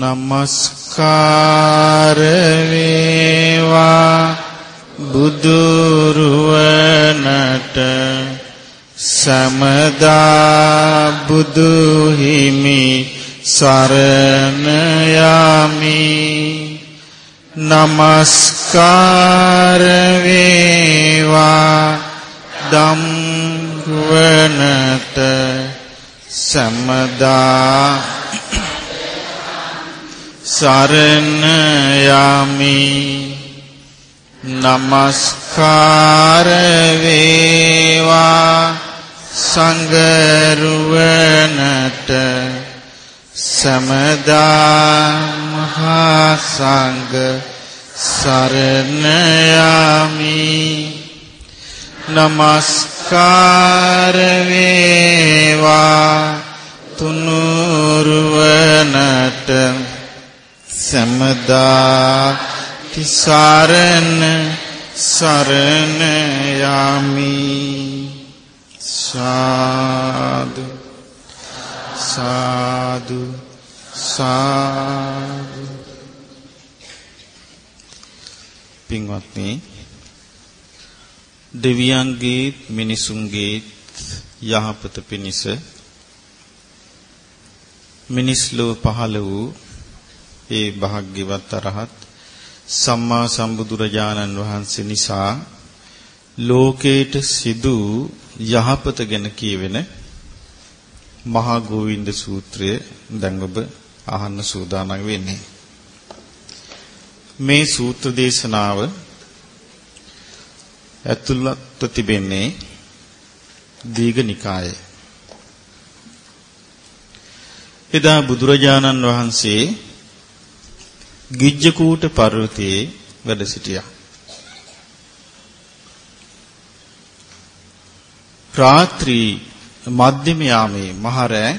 නමස්කාර වේවා බුදුරුවනට සමදා බුදු හිමි සරණ යමි නමස්කාර වේවා ධම්වනට සමදා සරණ යමි নমස්කාර වේවා සංගරුවනට සමදා මහා සංඝ සරණ යමි নমස්කාර වේවා තුනුරුවනට සමදා තිසරණ සරණ යමි සාදු සාදු සාදු පින්වත්නි දෙවියන්ගේ මිනිසුන්ගේ යහපත පිණිස මිනිස් ලෝ පහළ වූ ඒ භාග්‍යවත් අරහත් සම්මා සම්බුදුරජාණන් වහන්සේ නිසා ලෝකේට සිදු යහපත ගැන කියවෙන මහා ගෝවින්ද සූත්‍රය දැන් ඔබ අහන්න සූදානම් වෙන්නේ. මේ සූත්‍ර දේශනාව ඇතුළත් තිබෙන්නේ දීඝනිකායේ. එදා බුදුරජාණන් වහන්සේ ගිජ්ජකූට පර්වතයේ වැඩ සිටියා. රාත්‍රී මධ්‍යම යාමේ මහරෑ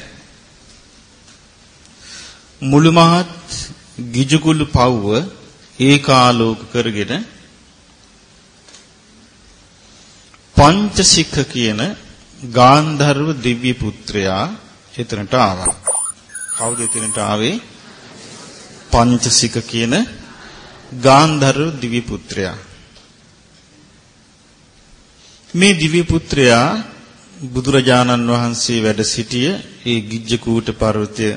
මුළු මහත් ගිජුකුළු පව්ව ඒකාලෝක කරගෙන පංචසික කියන ගාන්ධර්ව දිව්‍ය පුත්‍රයා එතනට ආවා. කවුද එතනට ආවේ? පංචසික කියන ගාන්ධර්ව දිව්‍ය පුත්‍රයා මේ දිව්‍ය පුත්‍රයා බුදුරජාණන් වහන්සේ වැඩ සිටිය ඒ ගිජ්ජකූට පර්වතය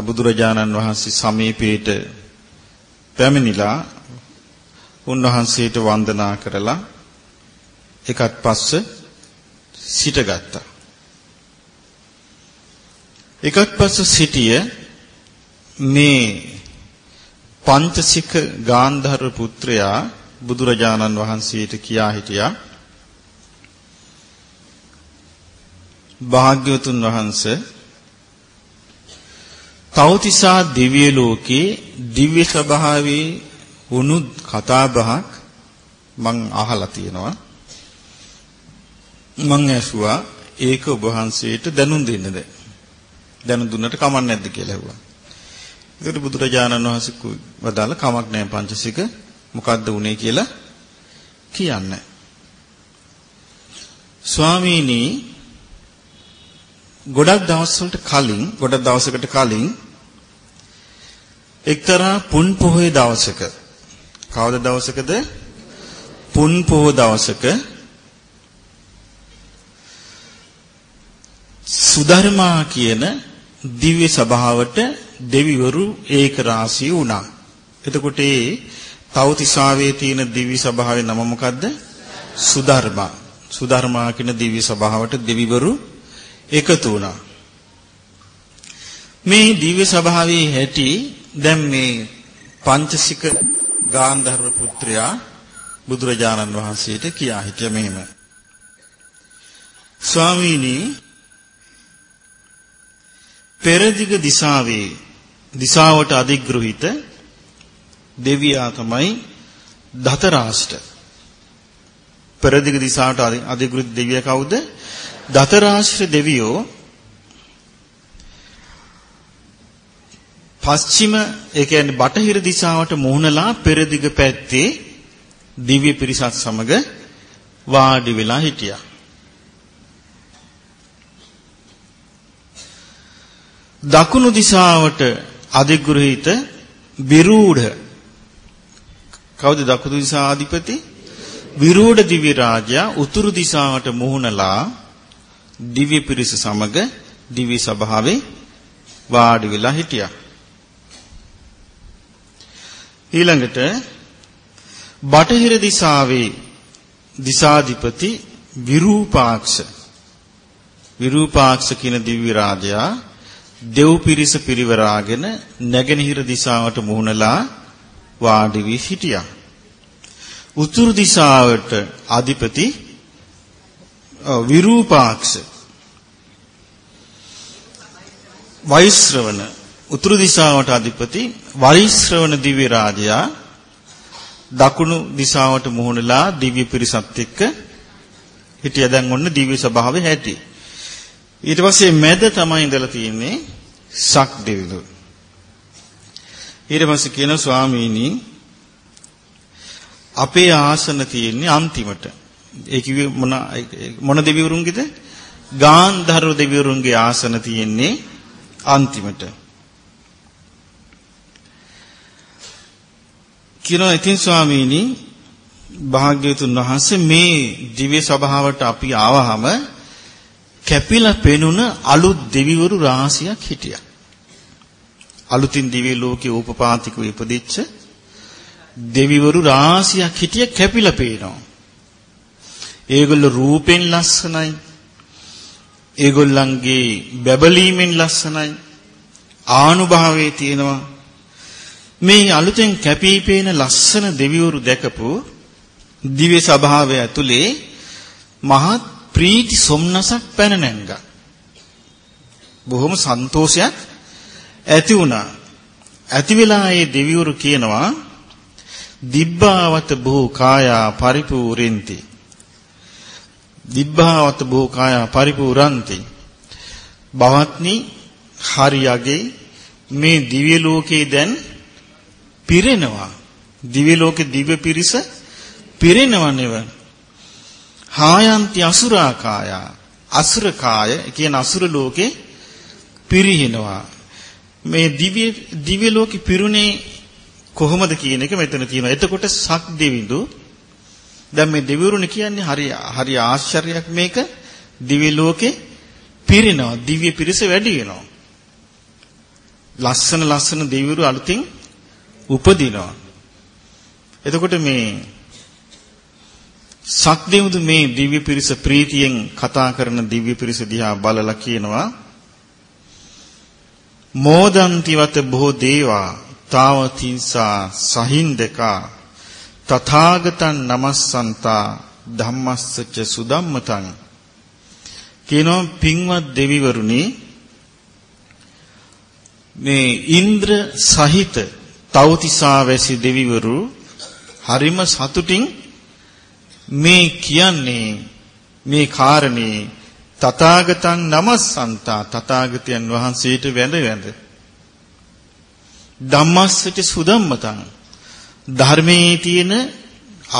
බුදුරජාණන් වහන්සේ සමීපයට පැමිණිලා උන්වහන්සේට වන්දනා කරලා එකත් පස්ස සිටගත්තා. එකත් පස්ස සිටිය මේ පංචසික ගාන්ධර්ව පුත්‍රයා බුදුරජාණන් වහන්සේට කියා හිටියා. භාග්‍යවතුන් වහන්සේ තෞතිසා දිව්‍ය ලෝකේ දිව්‍ය ස්වභාවයේ වුණු කතා බහක් මං අහලා තියෙනවා. මං ඇසුවා ඒක ඔබ වහන්සේට දැනුම් දෙන්නද? දැනුම් දුන්නට කමක් නැද්ද? කියලා ඇහුවා. ඒකට බුදුරජාණන් වහන්සේ වදාළ කමක් නැහැ පංචසික මොකද්ද උනේ කියලා කියන්නේ. ස්වාමීනි ගොඩක් දවස්වලට කලින් ගොඩක් දවසකට කලින් එක්තරා පුන් පොහොය දවසක කවද දවසකද පුන් පොහොය දවසක සුධර්මා කියන දිව්‍ය සභාවට දෙවිවරු ඒක රාශිය වුණා. එතකොට ඒ තවතිසාවේ තියෙන දිව්‍ය සභාවේ නම මොකද්ද? සුධර්මා. සුධර්මා කියන දිව්‍ය සභාවට දෙවිවරු එකතු වුණා. මේ දිව්‍ය සභාවේ හැටි දැන් මේ පංචසික ගාන්ධර්ව පුත්‍රයා බුදුරජාණන් වහන්සේට කියා හිටිය මෙහෙම. ස්වාමීනි පෙරදිග දිසාවේ දිසාවට අධිග්‍රහිත දෙවියා තමයි දතරාෂ්ට. පෙරදිග දිසාවට අධිග්‍රහිත දෙවියා කවුද? දතරාෂ්ට දෙවියෝ පශ්චිම ඒ කියන්නේ බටහිර දිශාවට මුහුණලා පෙරදිග පැත්තේ දිව්‍ය පිරිසත් සමග වාඩි වෙලා හිටියා. දකුණු දිශාවට අධිග්‍රහිත විරූඪ. කවුද දකුණු දිශා අධිපති විරූඪ දිව්‍ය රාජයා උතුරු දිශාවට මුහුණලා දිව්‍ය පිරිස සමග දිව්‍ය සභාවේ වාඩි වෙලා හිටියා. ඊළඟට බටහිර දිශාවේ දිසාධිපති විරූපාක්ෂ. විරූපාක්ෂ කියන දිව්‍ය රාජයා දෙව් පිරිස පිරිවරාගෙන නැගෙනහිර දිශාවට මුහුණලා වාඩි වී හිටියා. උතුරු දිශාවට අධිපති විරූපාක්ෂ වෛශ්‍රවණ උතුරු දිශාවට අධිපති වෛශ්‍රවණ දිව්‍ය රාජයා දකුණු දිශාවට මුහුණලා දිව්‍ය පිරිසත් එක්ක හිටිය දැන් ඔන්න දිව්‍ය ස්වභාවයේ හැටි. ඊට පස්සේ මැද තමයි ඉඳලා තියෙන්නේ සක් දෙවිලු. ඊට පස්සේ කියන ස්වාමීනි අපේ ආසන තියෙන්නේ අන්තිමට. ඒ කිව්වේ මොන මොන දෙවිවරුන්ගේද? ගාන්ධර්ව දෙවිවරුන්ගේ ආසන තියෙන්නේ අන්තිමට. කියනවා ඉතින් ස්වාමීනි භාග්‍යවතුන් වහන්සේ මේ දිව්‍ය සභාවට අපි ආවහම කැපිලා පෙනුන අලුත් දෙවිවරු රාශියක් හිටියා. අලුතින් දිව්‍ය ලෝකේ උපපාතිකව ඉපදිච්ච දෙවිවරු රාශියක් හිටිය කැපිලා පේනවා. ඒගොල්ලෝ රූපෙන් ලස්සනයි. ඒගොල්ලන්ගේ බැබලීමෙන් ලස්සනයි. ආනුභාවයේ තියෙනවා. මේ අලුතෙන් කැපී පේන ලස්සන දෙවිවරු දැකපු දිව්‍ය ස්වභාවය ඇතුලේ මහත් ප්‍රීති සොම්නසක් පැන නැංගා. බොහොම සන්තෝෂයක් ඇති වුණා. ඇති වෙලා ඒ දෙවිවරු කියනවා දිබ්බාවත බොහෝ කායා පරිපූර්ෙන්ති. දිබ්බාවත බොහෝ කායා පරිපූර්ණන්ති. බවත්නි හරියගේ මේ දිව්‍ය ලෝකේ දැන් පිරෙනවා. දිව්‍ය ලෝකේ දිව්‍ය පිරිස පිරෙනව නෙව. හායන්ති අසුරා කාය අසුර කාය කියන අසුර ලෝකේ පිරිහිනවා. මේ දිව්‍ය දිව්‍ය ලෝකෙ පිරුණේ කොහොමද කියන එක මෙතන තියෙනවා. එතකොට සක් දෙවිඳු දැන් මේ දෙවිවරුනේ කියන්නේ හරි හරි ආශ්චර්යයක් මේක දිව්‍ය ලෝකේ පිරිනවා. දිව්‍ය පිරිස වැඩි වෙනවා. ලස්සන ලස්සන දෙවිවරු අලුතින් උපදිනවා. එතකොට මේ සක්දෙවුදු මේ දිව්‍ය පිරිස ප්‍රීතියෙන් කතා කරන දිව්‍ය පිරිස දිහා බලලා කියනවා මෝදන්තිවත බොහෝ දේවා තාවතින්සා සහින්දකා තථාගතං නමස්සන්තා ධම්මස්සච සුදම්මතං. කියනවා පින්වත් දෙවිවරුනි මේ ඉන්ද්‍ර සහිත තවතිසා වැසි දෙවිවරු හරිම සතුටින් මේ කියන්නේ මේ කාරණේ තථාගතං නමස්සන්තා තථාගතයන් වහන්සේට වැඳ වැඳ. ධම්මස්සට සුදම්මතං ධර්මයේ තියෙන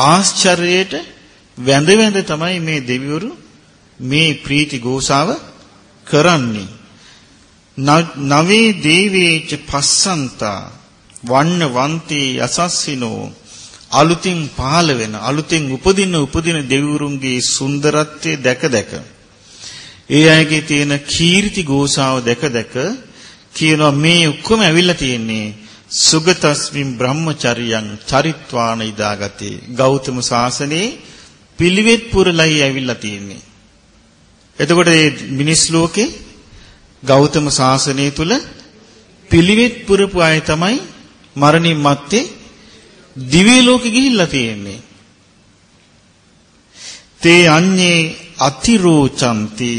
ආශ්චර්යයට වැඳ වැඳ තමයි මේ දෙවිවරු මේ ප්‍රීති ගෝසාව කරන්නේ. නවේ දේවේච පස්සන්තා වන්න වන්තේ යසස්සිනෝ අලුතින් පහළ වෙන අලුතින් උපදින උපදින දෙවිවරුන්ගේ සුන්දරත්වය දැක දැක ඒ අයගේ තියෙන කීර්ති ගෝසාව දැක දැක කියනවා මේ ඔක්කොම ඇවිල්ලා තියෙන්නේ සුගතස්මින් බ්‍රහ්මචරියං චරිත්වාන ඉදාගතේ ගෞතම සාසනේ පිළිවෙත් පුරලයි ඇවිල්ලා තියෙන්නේ. එතකොට මේ මිනිස් ලෝකේ ගෞතම සාසනය තුල පිළිවෙත් පුරපු අය තමයි මරණින් මත්තේ දිව්‍ය ලෝකෙ ගිහිල්ලා තියෙන්නේ. තේ අඤ්ඤේ අතිරෝචන්ති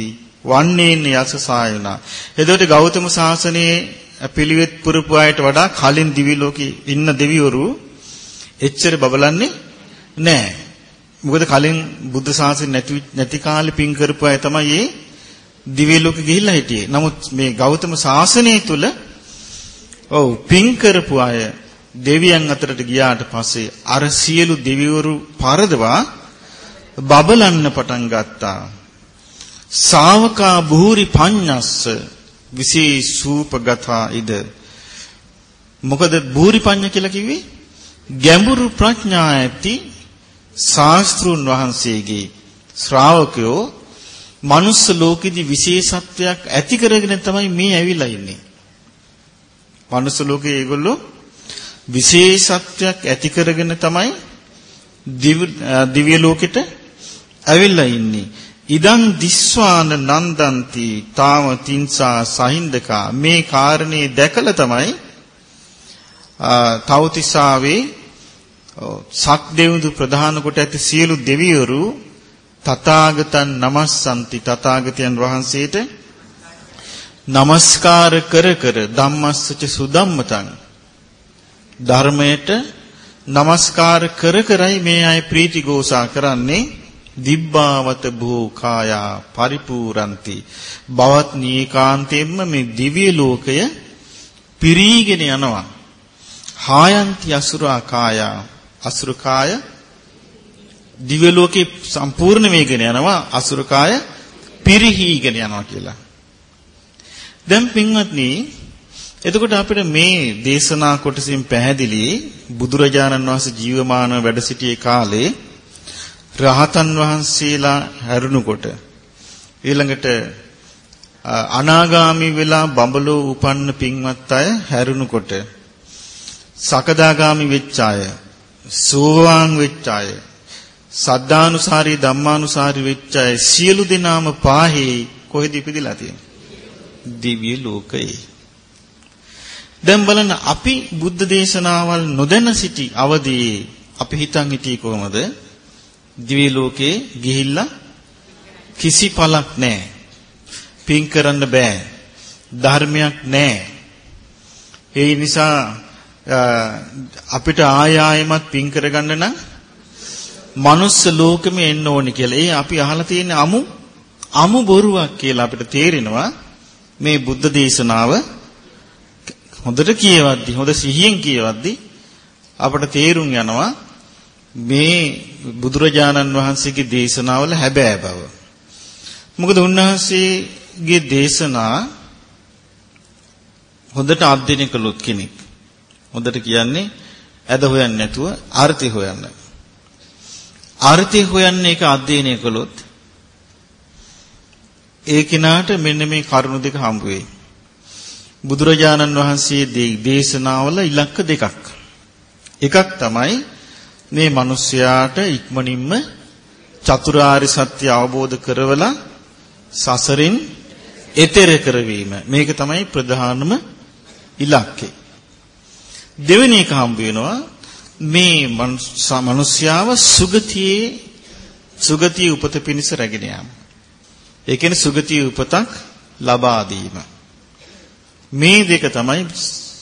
වන්නේන යසසායනා. එතකොට ගෞතම සාසනයේ පිළිවෙත් පුරපු අයට වඩා කලින් දිව්‍ය ලෝකෙ ඉන්න දෙවිවරු එච්චර බබලන්නේ නැහැ. මොකද කලින් බුද්ධ ශාසනය නැති නැති කාලේ පින් කරපු අය තමයි මේ දිව්‍ය ලෝකෙ ගිහිල්ලා හිටියේ. නමුත් මේ ගෞතම ශාසනය තුල ඔව් පින් කරපු අය දෙවියන් අතරට ගියාට පස්සේ අර සියලු දෙවිවරු පරදවා බබලන්න පටන් ගත්තා. ශාවකා බුහුරි පඤ්ඤස්ස විශේෂූපගතා ඉද මොකද බූරිපඤ්ඤ කියලා කිව්වේ ගැඹුරු ප්‍රඥා ඇති ශාස්ත්‍රුන් වහන්සේගේ ශ්‍රාවකයෝ මනුස්ස ලෝකෙදි විශේෂත්වයක් ඇති කරගෙන තමයි මේ ඇවිල්ලා ඉන්නේ. මනුස්ස ලෝකේ ඒගොල්ලෝ විශේෂත්වයක් ඇති කරගෙන තමයි දිව්‍ය ලෝකෙට ඇවිල්ලා ඉන්නේ. ඉදං දිස්වාන නන්දන්ති තාම තින්සා සහින්දකා. මේ කාරණේ දැකලා තමයි තවතිසාවේ සක්දෙවිඳු ප්‍රධාන කොට ඇති සියලු දෙවිවරු තථාගතන් නමස්සන්ති. තථාගතයන් වහන්සේට নমස්කාර කර කර ධම්මස්සච සුදම්මතං ධර්මයට নমස්කාර කර කරයි මේ අය ප්‍රීති ගෝසා කරන්නේ. දිබ්බාවත භූ කායා පරිපූර්ණති බවත් නීකාන්තයෙන්ම මේ දිව්‍ය ලෝකය පිරීගෙන යනවා. හායන්ති අසුරා කායා. අසුර කාය දිව්‍ය ලෝකේ සම්පූර්ණ වෙගෙන යනවා. අසුර කාය පිරිහීගෙන යනවා කියලා. දැන් පින්වත්නි එතකොට අපිට මේ දේශනා කොටසින් පැහැදිලි බුදුරජාණන් වහන්සේ ජීවමානව වැඩ සිටියේ කාලේ රහතන් වහන්සේලා හැරුණුකොට ඊළඟට අනාගාමි වෙලා බඹලෝ උපන්න පින්වත් අය හැරුණුකොට සකදාගාමි වෙච්ච අය සෝවාන් වෙච්ච අය සද්ධානුසාරී ධම්මානුසාරී වෙච්ච අය සියලු දෙනාම පාහේ කොහෙද ඉපදිලා තියෙන්නේ? දිව්‍ය ලෝකයේ. දැන් බලන්න අපි බුද්ධ දේශනාවල් නොදැන සිටි අවදී අපි හිතන් හිටියේ කොහමද? දිව්‍ය ලෝකේ ගිහිල්ලා කිසි පළක් නැහැ. පින් කරන්න බෑ. ධර්මයක් නැහැ. ඒ නිසා අපිට ආය ආයමත් පින් කරගන්න නම් මනුස්ස ලෝකෙම එන්න ඕනි කියලා. ඒ අපි අහලා තියෙන අමු අමු බොරුවක් කියලා අපිට තේරෙනවා මේ බුද්ධ දේශනාව හොඳට කියවද්දි හොඳ සිහියෙන් කියවද්දි අපට තේරුම් යනවා මේ බුදුරජාණන් වහන්සේගේ දේශනාවල හැබෑ බව. මොකද උන්වහන්සේගේ දේශනා හොඳට අධ්‍යයනය කළොත් කෙනෙක් හොඳට කියන්නේ ඇද හොයන්නේ නැතුව අර්ථය හොයන්න. අර්ථය හොයන්න එක අධ්‍යයනය කළොත් ඒ කිනාට මෙන්න මේ කරුණු දෙක හම්බ වෙයි. බුදුරජාණන් වහන්සේ දේශනාවල ඉලක්ක දෙකක්. එකක් තමයි මේ මිනිස්යාට ඉක්මනින්ම චතුරාර්ය සත්‍ය අවබෝධ කරවලා සසරින් එතෙර කරවීම. මේක තමයි ප්‍රධානම ඉලක්කය. දෙවෙනි එක හම්බ වෙනවා මේ මිනිස්යාව සුගතියේ සුගතිය උපත පිණිස රැගෙන යාම. ඒ කියන්නේ සුගතිය උපතක් ලබා දීම. මේ දෙක තමයි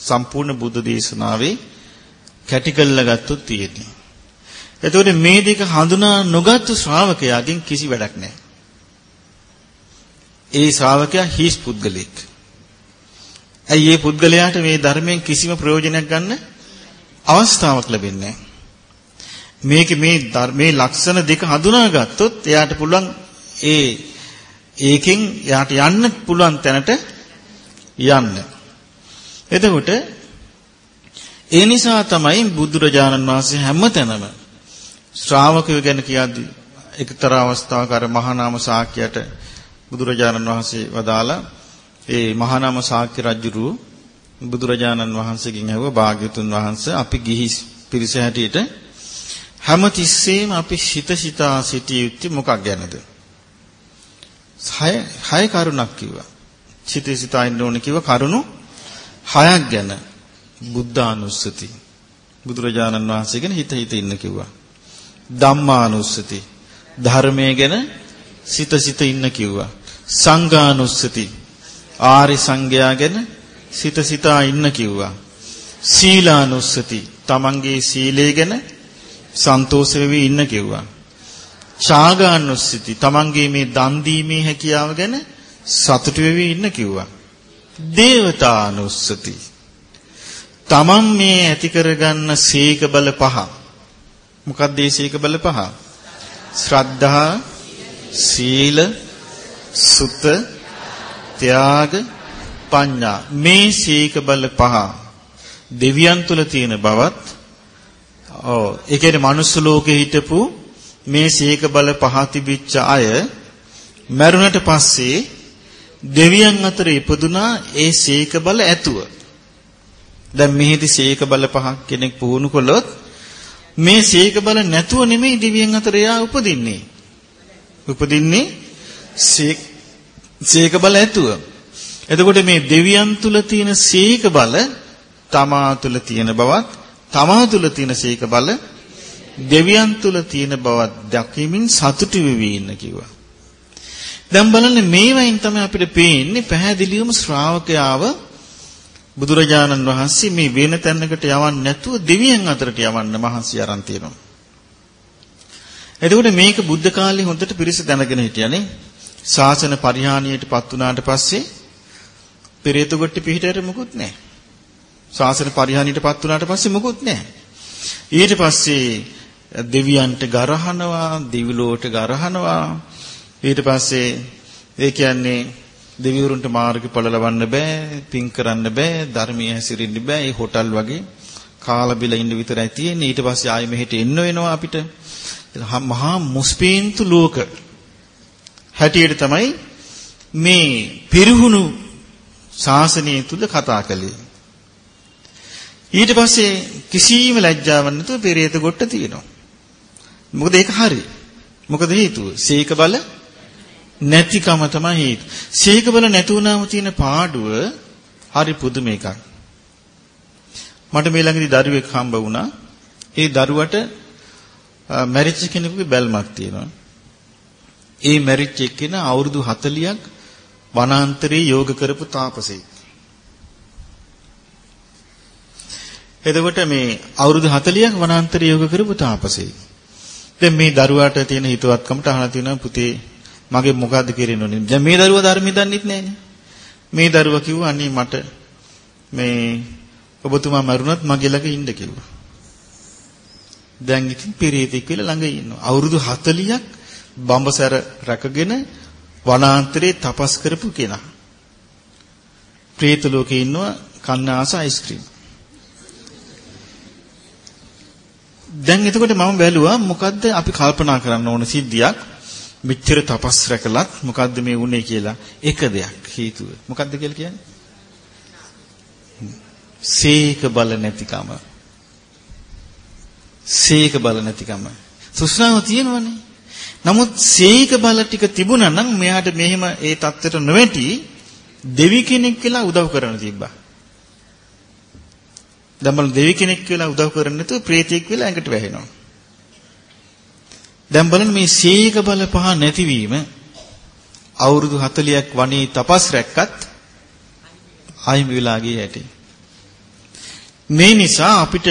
සම්පූර්ණ බුද්ධ දේශනාවේ කැටි කරලා ගත්තොත් තියෙන්නේ. එතකොට මේ දෙක හඳුනා නොගත්තු ශ්‍රාවකයාගෙන් කිසි වැඩක් නැහැ. ඒ ශ්‍රාවකයා හිස් පුද්ගලෙක්. ඇයි මේ පුද්ගලයාට මේ ධර්මයෙන් කිසිම ප්‍රයෝජනයක් ගන්න අවස්ථාවක් ලැබෙන්නේ මේකේ මේ ධර්මයේ ලක්ෂණ දෙක හඳුනාගත්තොත් එයාට පුළුවන් ඒ ඒකෙන් එයාට යන්න පුළුවන් තැනට යන්න. එතකොට ඒ නිසා තමයි බුදුරජාණන් වහන්සේ හැමතැනම ශ්‍රාවකයෝ ගැන කියද්දී එක්තරා අවස්ථාවක අර මහා නාම සාක්‍යයට බුදුරජාණන් වහන්සේ වදාලා ඒ මහා නාම සාක්‍ය රජුරු බුදුරජාණන් වහන්සේගෙන් ඇහුවා භාග්‍යතුන් වහන්සේ අපි ගිහි පිරිස හැටියට හැමතිස්සෙම අපි සිත සිතා සිටිය යුත්තේ මොකක් ගැනද? හය හය කරුණක් කිව්වා. සිත සිතා ඉන්න ඕනේ කිව්ව කරුණු හයක් ගැන බුද්ධානුස්සති බුදුරජාණන් වහන්සේ ගැන හිත හිත ඉන්න කිව්වා. ධම්මානුස්සති ධර්මයේ ගැන සිත සිත ඉන්න කිව්වා. සංඝානුස්සති ආරි සංඝයා ගැන සිත සිතා ඉන්න කිව්වා. සීලානුස්සති තමන්ගේ සීලය ගැන සන්තෝෂ වෙවි ඉන්න කිව්වා. ඡාගානුස්සති තමන්ගේ මේ දන් දීමේ හැකියාව ගැන සතුටු වෙවි ඉන්න කිව්වා. දේවතානුස්සති තමන් මේ ඇති කරගන්න සීක බල පහ මොකක්ද මේ සීක බල පහ? ශ්‍රද්ධා, සීල, සුත, ත්‍යාග, පඤ්ඤා මේ සීක බල පහ දෙවියන් තුල තියෙන බවත් ඔව් ඒ කියන්නේ මනුස්ස ලෝකේ හිටපු මේ සීක බල පහ තිබිච්ච අය මරුණට පස්සේ දෙවියන් අතර ඉපදුනා ඒ සීක බල ඇතුව. දැන් මෙහිදී සීක බල පහක් කෙනෙක් පුහුණු කළොත් මේ සීක බල නැතුව නෙමෙයි දෙවියන් අතර එයා උපදින්නේ. උපදින්නේ සීක බල ඇතුව. එතකොට මේ දෙවියන් තුල තියෙන සීක බල තමා තුල තියෙන බවත් තමා තුල තියෙන සීක බල දෙවියන් තුල තියෙන බවත් දැකීමෙන් සතුටු වෙවි ඉන්න කිව්වා. දැන් බලන්න මේවයින් තමයි අපිට පේන්නේ පැහැදිලිවම ශ්‍රාවකයාව බුදුරජාණන් වහන්සේ මේ වෙන තැනකට යවන්නේ නැතුව දෙවියන් අතරට යවන්න මහන්සි අරන් තියෙනවා. එතකොට මේක බුද්ධ කාලේ හොඳට පිරිස දැනගෙන හිටියානේ. ශාසන පරිහානියටපත් වුණාට පස්සේ පෙරේත ගොට්ටි පිහිටයට මුකුත් නැහැ. ශාසන පරිහානියටපත් වුණාට පස්සේ මුකුත් නැහැ. ඊට පස්සේ දෙවියන්ට ගරහනවා, දිවිලෝට ගරහනවා. ඊට පස්සේ ඒ කියන්නේ දෙවිවරුන්ට මාර්ගඵල ලබන්න බෑ, පින් කරන්න බෑ, ධර්මයේ හැසිරෙන්න බෑ. ඒ හොටල් වගේ කාලා බිල ඉන්න විතරයි තියෙන්නේ. ඊට පස්සේ ආයෙ මෙහෙට එන්න වෙනවා අපිට. මහා මුස්පීන්තු ලෝක හැටියට තමයි මේ පිරිහුණු ශාසනය තුල කතා කළේ. ඊට පස්සේ කිසිම ලැජ්ජාවක් නැතුව පෙරේත ගොට්ට තියෙනවා. මොකද ඒක හරි. මොකද හේතුව? සීක බල නැතිකම තමයි හේතුව. සීක බල නැති වුණාම තියෙන පාඩුව හරි පුදුම එකක්. මට මේ ළඟදී දරුවෙක් හම්බ වුණා. ඒ දරුවට මැරිච්ච කෙනෙකුගේ බැල්මක් තියෙනවා. ඒ මැරිච්ච එක්කෙනා අවුරුදු 40ක් වනාන්තරේ යෝග කරපු තාපසෙක්. එතකොට මේ අවුරුදු 40ක් වනාන්තරේ යෝග කරපු තාපසෙක්. දැන් මේ දරුවාට තියෙන හිතවත්කමට අහලා තියෙනවා පුතේ මගේ මොකද්ද කියන්න ඕනේ. දැන් මේ දරුවා ධර්මය දන්නෙත් නෑනේ. මේ දරුවා කිව්වා අනේ මට මේ ඔබතුමා මරුණත් මගේ ළඟ ඉන්න කිව්වා. දැන් ඉතින් පෙරේතෙක් කියලා ළඟ ඉන්නවා. අවුරුදු 40ක් බඹසැර රැකගෙන වනාන්තරේ තපස් කරපු කෙනා. പ്രേත ලෝකේ ඉන්නවා කන්න ආස අයිස්ක්‍රීම්. දැන් එතකොට මම බැලුවා මොකද්ද අපි කල්පනා කරන්න ඕන සිද්ධියක් මෙච්චර තපස් රැකලත් මොකද්ද මේ වුනේ කියලා එක දෙයක් හේතුව. මොකද්ද කියලා කියන්නේ? සීක බල නැතිකම. සීක බල නැතිකම. සුස්නාව තියෙනවනේ. නමුත් සීක බල ටික තිබුණා නම් මෙයාට මෙහෙම ඒ தත්ත්වයට නොවැටි දෙවි කෙනෙක් කියලා උදව් කරන්න තිබ්බා. දැන් බලන්න දෙවි කෙනෙක් කියලා උදව් කරන්නේ නැතුව ප්‍රේතෙක් වෙලා ඇඟට වැහෙනවා. දැන් බලන්න මේ සීක බල පහ නැතිවීම අවුරුදු 40ක් වනේ තපස් රැක්කත් ආයිම වෙලා ගියේ ඇටි. මේ නිසා අපිට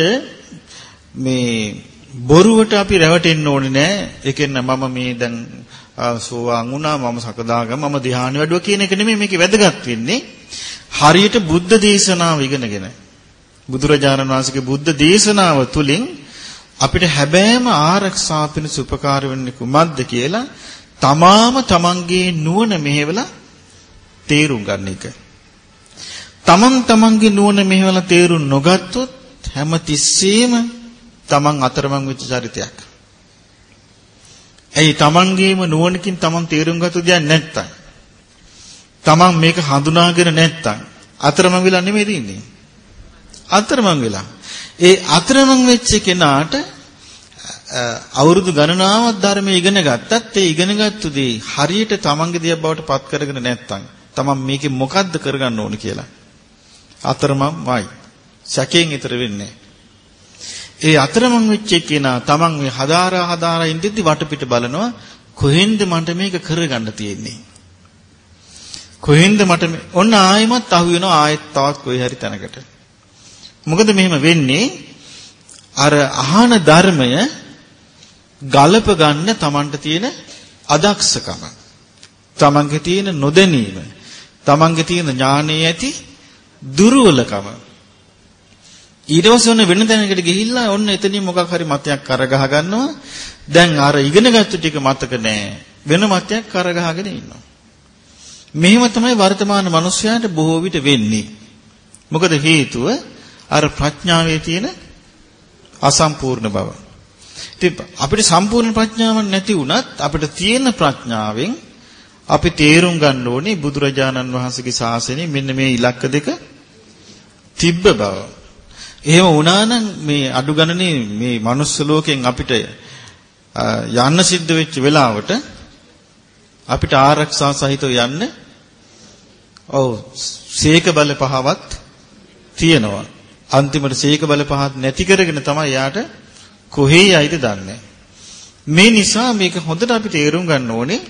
මේ බොරුවට අපි රැවටෙන්න ඕනේ නෑ. ඒ කියන්නේ මම මේ දැන් සෝවාන් වුණා මම සකදාගම මම ධ්‍යාන වැඩුවා කියන එක නෙමෙයි මේකේ වැදගත් වෙන්නේ. හරියට බුද්ධ දේශනාව ඉගෙනගෙන බුදුරජාණන් වහන්සේගේ බුද්ධ දේශනාව තුළින් අපිට හැබෑම ආරක්ෂා පිණිස උපකාර වෙන්නේ කුමක්ද කියලා තමාම තමන්ගේ නුවණ මෙහෙवला තේරුම් ගන්න එක. තමන් තමන්ගේ නුවණ මෙහෙवला තේරුම් නොගත්තොත් හැම තිස්සෙම තමන් අතරමං වෙච්ච චරිතයක්. ඇයි තමන්ගේම නුවණකින් තමන් තේරුම් ගත්ත දෙයක් නැත්තම් තමන් මේක හඳුනාගෙන නැත්තම් අතරමං වෙලා නෙමෙයි ඉන්නේ. අතරමං වෙලා. ඒ අතරමං වෙච්ච කෙනාට අවුරුදු ගණනාවක් ධර්මයේ ඉගෙන ගත්තත් ඒ ඉගෙනගත්තු දේ හරියට තමන්ගේ දියක් බවට පත් කරගෙන නැත්තම් තමන් මේකේ මොකද්ද කරගන්න ඕන කියලා. අතරමංවයි. සැකයෙන් ඊතර වෙන්නේ ඒ අතරමං වෙච්ච කෙනා තමන් මේ හදාරා හදාරා ඉඳිද්දි වටපිට බලනවා කොහෙන්ද මට මේක කරගන්න තියෙන්නේ කොහෙන්ද මට ඔන්න ආයෙමත් අහු වෙනවා ආයෙත් තවත් කොයි හරි තැනකට මොකද මෙහෙම වෙන්නේ? අර අහන ධර්මය ගලප ගන්න Tamanට තියෙන අදක්ෂකම. Tamanගේ තියෙන නොදැනීම. Tamanගේ තියෙන ඥානයේ ඇති දුර්වලකම. ඊට පස්සේ ඔන්න වෙන තැනකට ගිහිල්ලා ඔන්න එතනින් මොකක් හරි මතයක් අරගහ ගන්නවා. දැන් අර ඉගෙනගත්තු ටික මතක නැහැ. වෙන මතයක් අරගහගෙන ඉන්නවා. මෙහෙම තමයි වර්තමාන මිනිස්යාට බොහෝ විට වෙන්නේ. මොකද හේතුව? අර ප්‍රඥාවේ තියෙන අසම්පූර්ණ බව. ඉතින් අපිට සම්පූර්ණ ප්‍රඥාවක් නැති වුණත් අපිට තියෙන ප්‍රඥාවෙන් අපි තේරුම් ගන්න ඕනේ බුදුරජාණන් වහන්සේගේ ශාසනය මෙන්න මේ ඉලක්ක දෙක තිබ්බ බව. එහෙම වුණා නම් මේ අඩු ගණනේ මේ manuss ලෝකෙන් අපිට යන්න සිද්ධ වෙච්ච වෙලාවට අපිට ආරක්ෂා සහිතව යන්න ඔව් සීක බල පහවත් තියෙනවා. අන්තිමට සීක බලපහත් නැති කරගෙන තමයි යාට කොහේ යයිද දන්නේ. මේ නිසා මේක හොඳට අපි තේරුම් ගන්න ඕනේ.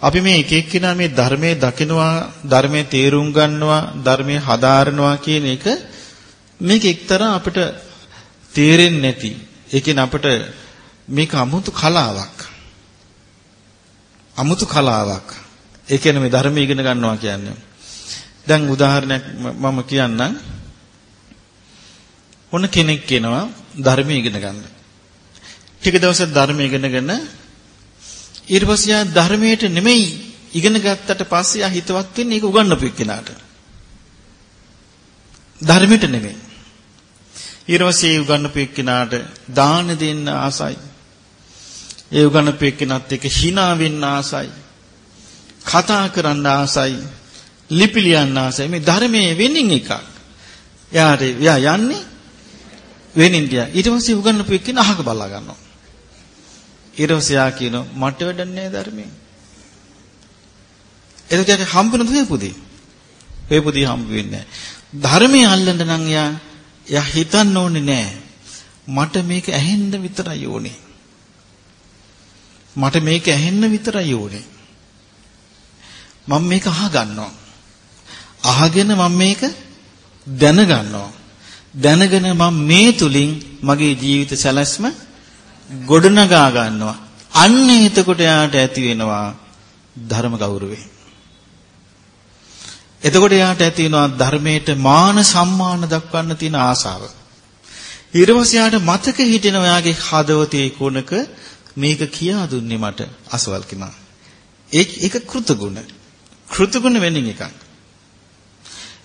අපි මේ එක එක්කිනා මේ ධර්මයේ දකිනවා, ධර්මයේ තේරුම් ගන්නවා, ධර්මයේ හදාරනවා කියන එක මේක එක්තරා අපිට තේරෙන්නේ නැති. ඒකෙන් අපිට මේක 아무තු කලාවක්. 아무තු කලාවක්. ඒ කියන්නේ මේ ධර්ම ඉගෙන ගන්නවා කියන්නේ. දැන් උදාහරණයක් මම කියන්නම්. ඔන්න කෙනෙක් කියනවා ධර්මය ඉගෙන ගන්න. ටික දවසක් ධර්මය ඉගෙනගෙන ඊට පස්සේ යා ධර්මයට නෙමෙයි ඉගෙන ගත්තට පස්සේ යා හිතවත් වෙන්නේ ඒක උගන්වපු එක්කෙනාට. ධර්මයට නෙමෙයි. ඊට පස්සේ උගන්වපු එක්කෙනාට දාන දෙන්න ආසයි. ඒ උගන්වපු එක්කෙනත් එක්ක hina වෙන්න ආසයි. කතා කරන්න ආසයි. ලිපි ලියන්න ආසයි. මේ ධර්මයේ වෙනින් එකක්. යාට යා යන්නේ වෙනින් දියා. ඊට පස්සේ උගන්වපු එක්කෙන අහක බලා ගන්නවා. ඊට පස්සේ යා කියනවා මට වැඩන්නේ ධර්මයේ. එතකොට හම්බුනද වේපුදී? වේපුදී හම්බ වෙන්නේ ධර්මයේ අල්ලන්න නම් යා යා හිතන්න ඕනේ නෑ. මට මේක ඇහෙන්න විතරයි ඕනේ. මට මේක ඇහෙන්න විතරයි ඕනේ. මම මේක අහගන්නවා. අහගෙන මම මේක දැනගන්නවා. දැනගෙන මම මේ තුලින් මගේ ජීවිත සැලැස්ම ගොඩනගා ගන්නවා. අන්න එතකොට යාට ඇති වෙනවා ධර්ම ගෞරවය. එතකොට යාට ඇති වෙනවා ධර්මයට මාන සම්මාන දක්වන්න තියෙන ආසාව. ඊට යාට මතක හිටිනවා යාගේ හදවතේ කොනක මේක කියා දුන්නේ මට අසවල් කෙනා. ඒක ඒක කෘතගුණ. කෘතගුණ වෙනින් එකක්.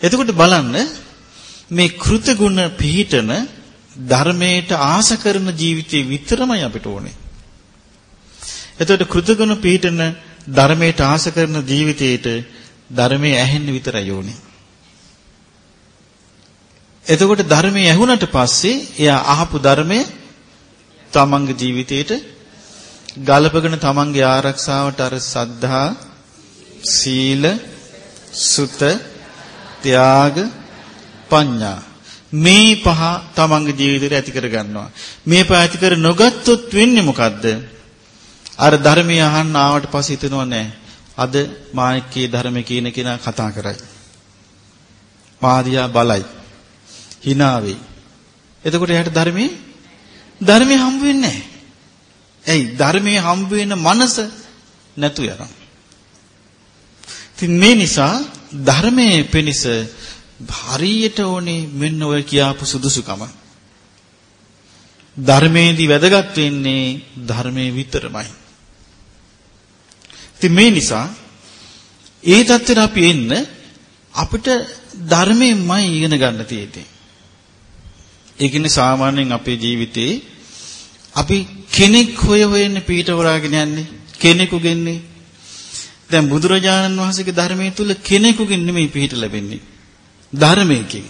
එතකොට බලන්න මේ කෘතගුණ පිහිටන ධර්මයට ආස කරන ජීවිතේ විතරමයි අපිට ඕනේ. එතකොට කෘතගුණ පිහිටන ධර්මයට ආස කරන ජීවිතේට ධර්මයේ ඇහෙන්න විතරයි ඕනේ. එතකොට ධර්මයේ ඇහුණට පස්සේ එයා අහපු ධර්මය තමන්ගේ ජීවිතේට ගලපගෙන තමන්ගේ ආරක්ෂාවට අර සද්ධා සීල සුත ත්‍යාග පඤ්ඤා මේ පහ තමන්ගේ ජීවිතේට ඇති කර ගන්නවා. මේ පහ ඇති කර නොගත්තොත් වෙන්නේ මොකද්ද? අර ධර්මය අහන්න ආවට පස්සේ හිතෙනව නෑ. අද මායිකේ ධර්ම කියන කෙනා කතා කරයි. පාදියා බලයි. hina වෙයි. එතකොට එයාට ධර්මයේ ධර්මයේ හම්බ වෙන්නේ නැහැ. එයි ධර්මයේ හම්බ වෙන මනස නැතු යනවා. ඉතින් මේ නිසා ධර්මයේ පිනිස හරියට ඕනේ මෙන්න ඔය කියාපු සුදුසුකම. ධර්මයේදී වැදගත් වෙන්නේ ධර්මයේ විතරමයි. ඉතින් මේ නිසා ඒ தත්තර අපි එන්න අපිට ධර්මයෙන්මයි ඉගෙන ගන්න තියෙන්නේ. ඒ කියන්නේ සාමාන්‍යයෙන් අපේ ජීවිතේ අපි කෙනෙක් හොය හොයන්න පීඨ හොරාගෙන යන්නේ කෙනෙකුගෙන්නේ දැන් බුදුරජාණන් වහන්සේගේ ධර්මයේ තුල කෙනෙකුගෙන් නෙමෙයි පිහිට ලැබෙන්නේ ධර්මයකින්.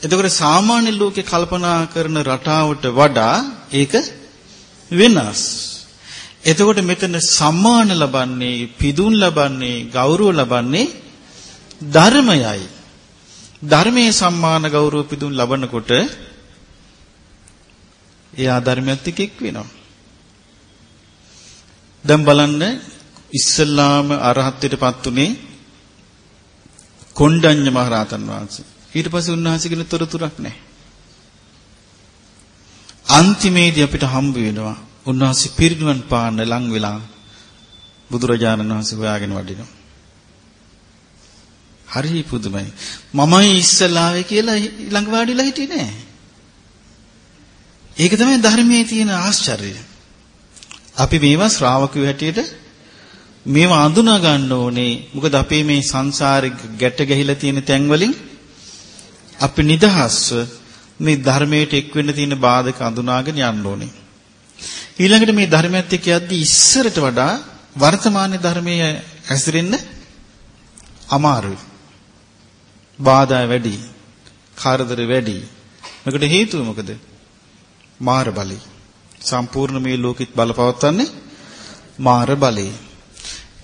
එතකොට සාමාන්‍ය ලෝකේ කල්පනා කරන රටාවට වඩා ඒක වෙනස්. එතකොට මෙතන සම්මාන ලබන්නේ, පිදුම් ලබන්නේ, ගෞරව ලබන්නේ ධර්මයයි. ධර්මයේ සම්මාන ගෞරව පිදුම් ලබනකොට එයා ධර්මයත් එක්ක එක් වෙනවා. දැන් බලන්න ඉස්සල්ලාම අරහත්ත්වයටපත් උනේ කොණ්ඩඤ්ඤ මහරහතන් වහන්සේ. ඊට පස්සේ උන්වහන්සේගෙන තොරතුරක් නැහැ. අන්තිමේදී අපිට හම්බ වෙනවා උන්වහන්සේ පිරිනිවන් පාන්න ලං වෙලා බුදුරජාණන් වහන්සේ හොයාගෙන වඩිනවා. හරි පුදුමයි. මමයි ඉස්සලාවේ කියලා ළඟ වාඩිලා හිටියේ නෑ. ඒක තමයි ධර්මයේ තියෙන ආශ්චර්යය. අපි මේවා ශ්‍රාවකයෝ හැටියට මේවා අඳුනා ගන්න ඕනේ. මොකද අපේ මේ සංසාරේ ගැට ගැහිලා තියෙන තැන් වලින් අපි නිදහස්ව මේ ධර්මයට එක් වෙන්න තියෙන බාධක අඳුනාගෙන යන්න ඕනේ. ඊළඟට මේ ධර්මයත් එක්ක යද්දී ඉස්සරට වඩා වර්තමාන ධර්මයේ ඇසිරෙන්න අමාරුයි. බාධා වැඩි. කාර්දර වැඩි. මේකට හේතුව මොකද? මාර බලය. සම්පූර්ණ මේ ලෝකෙත් බලපවත්වන්නේ මාර බලය.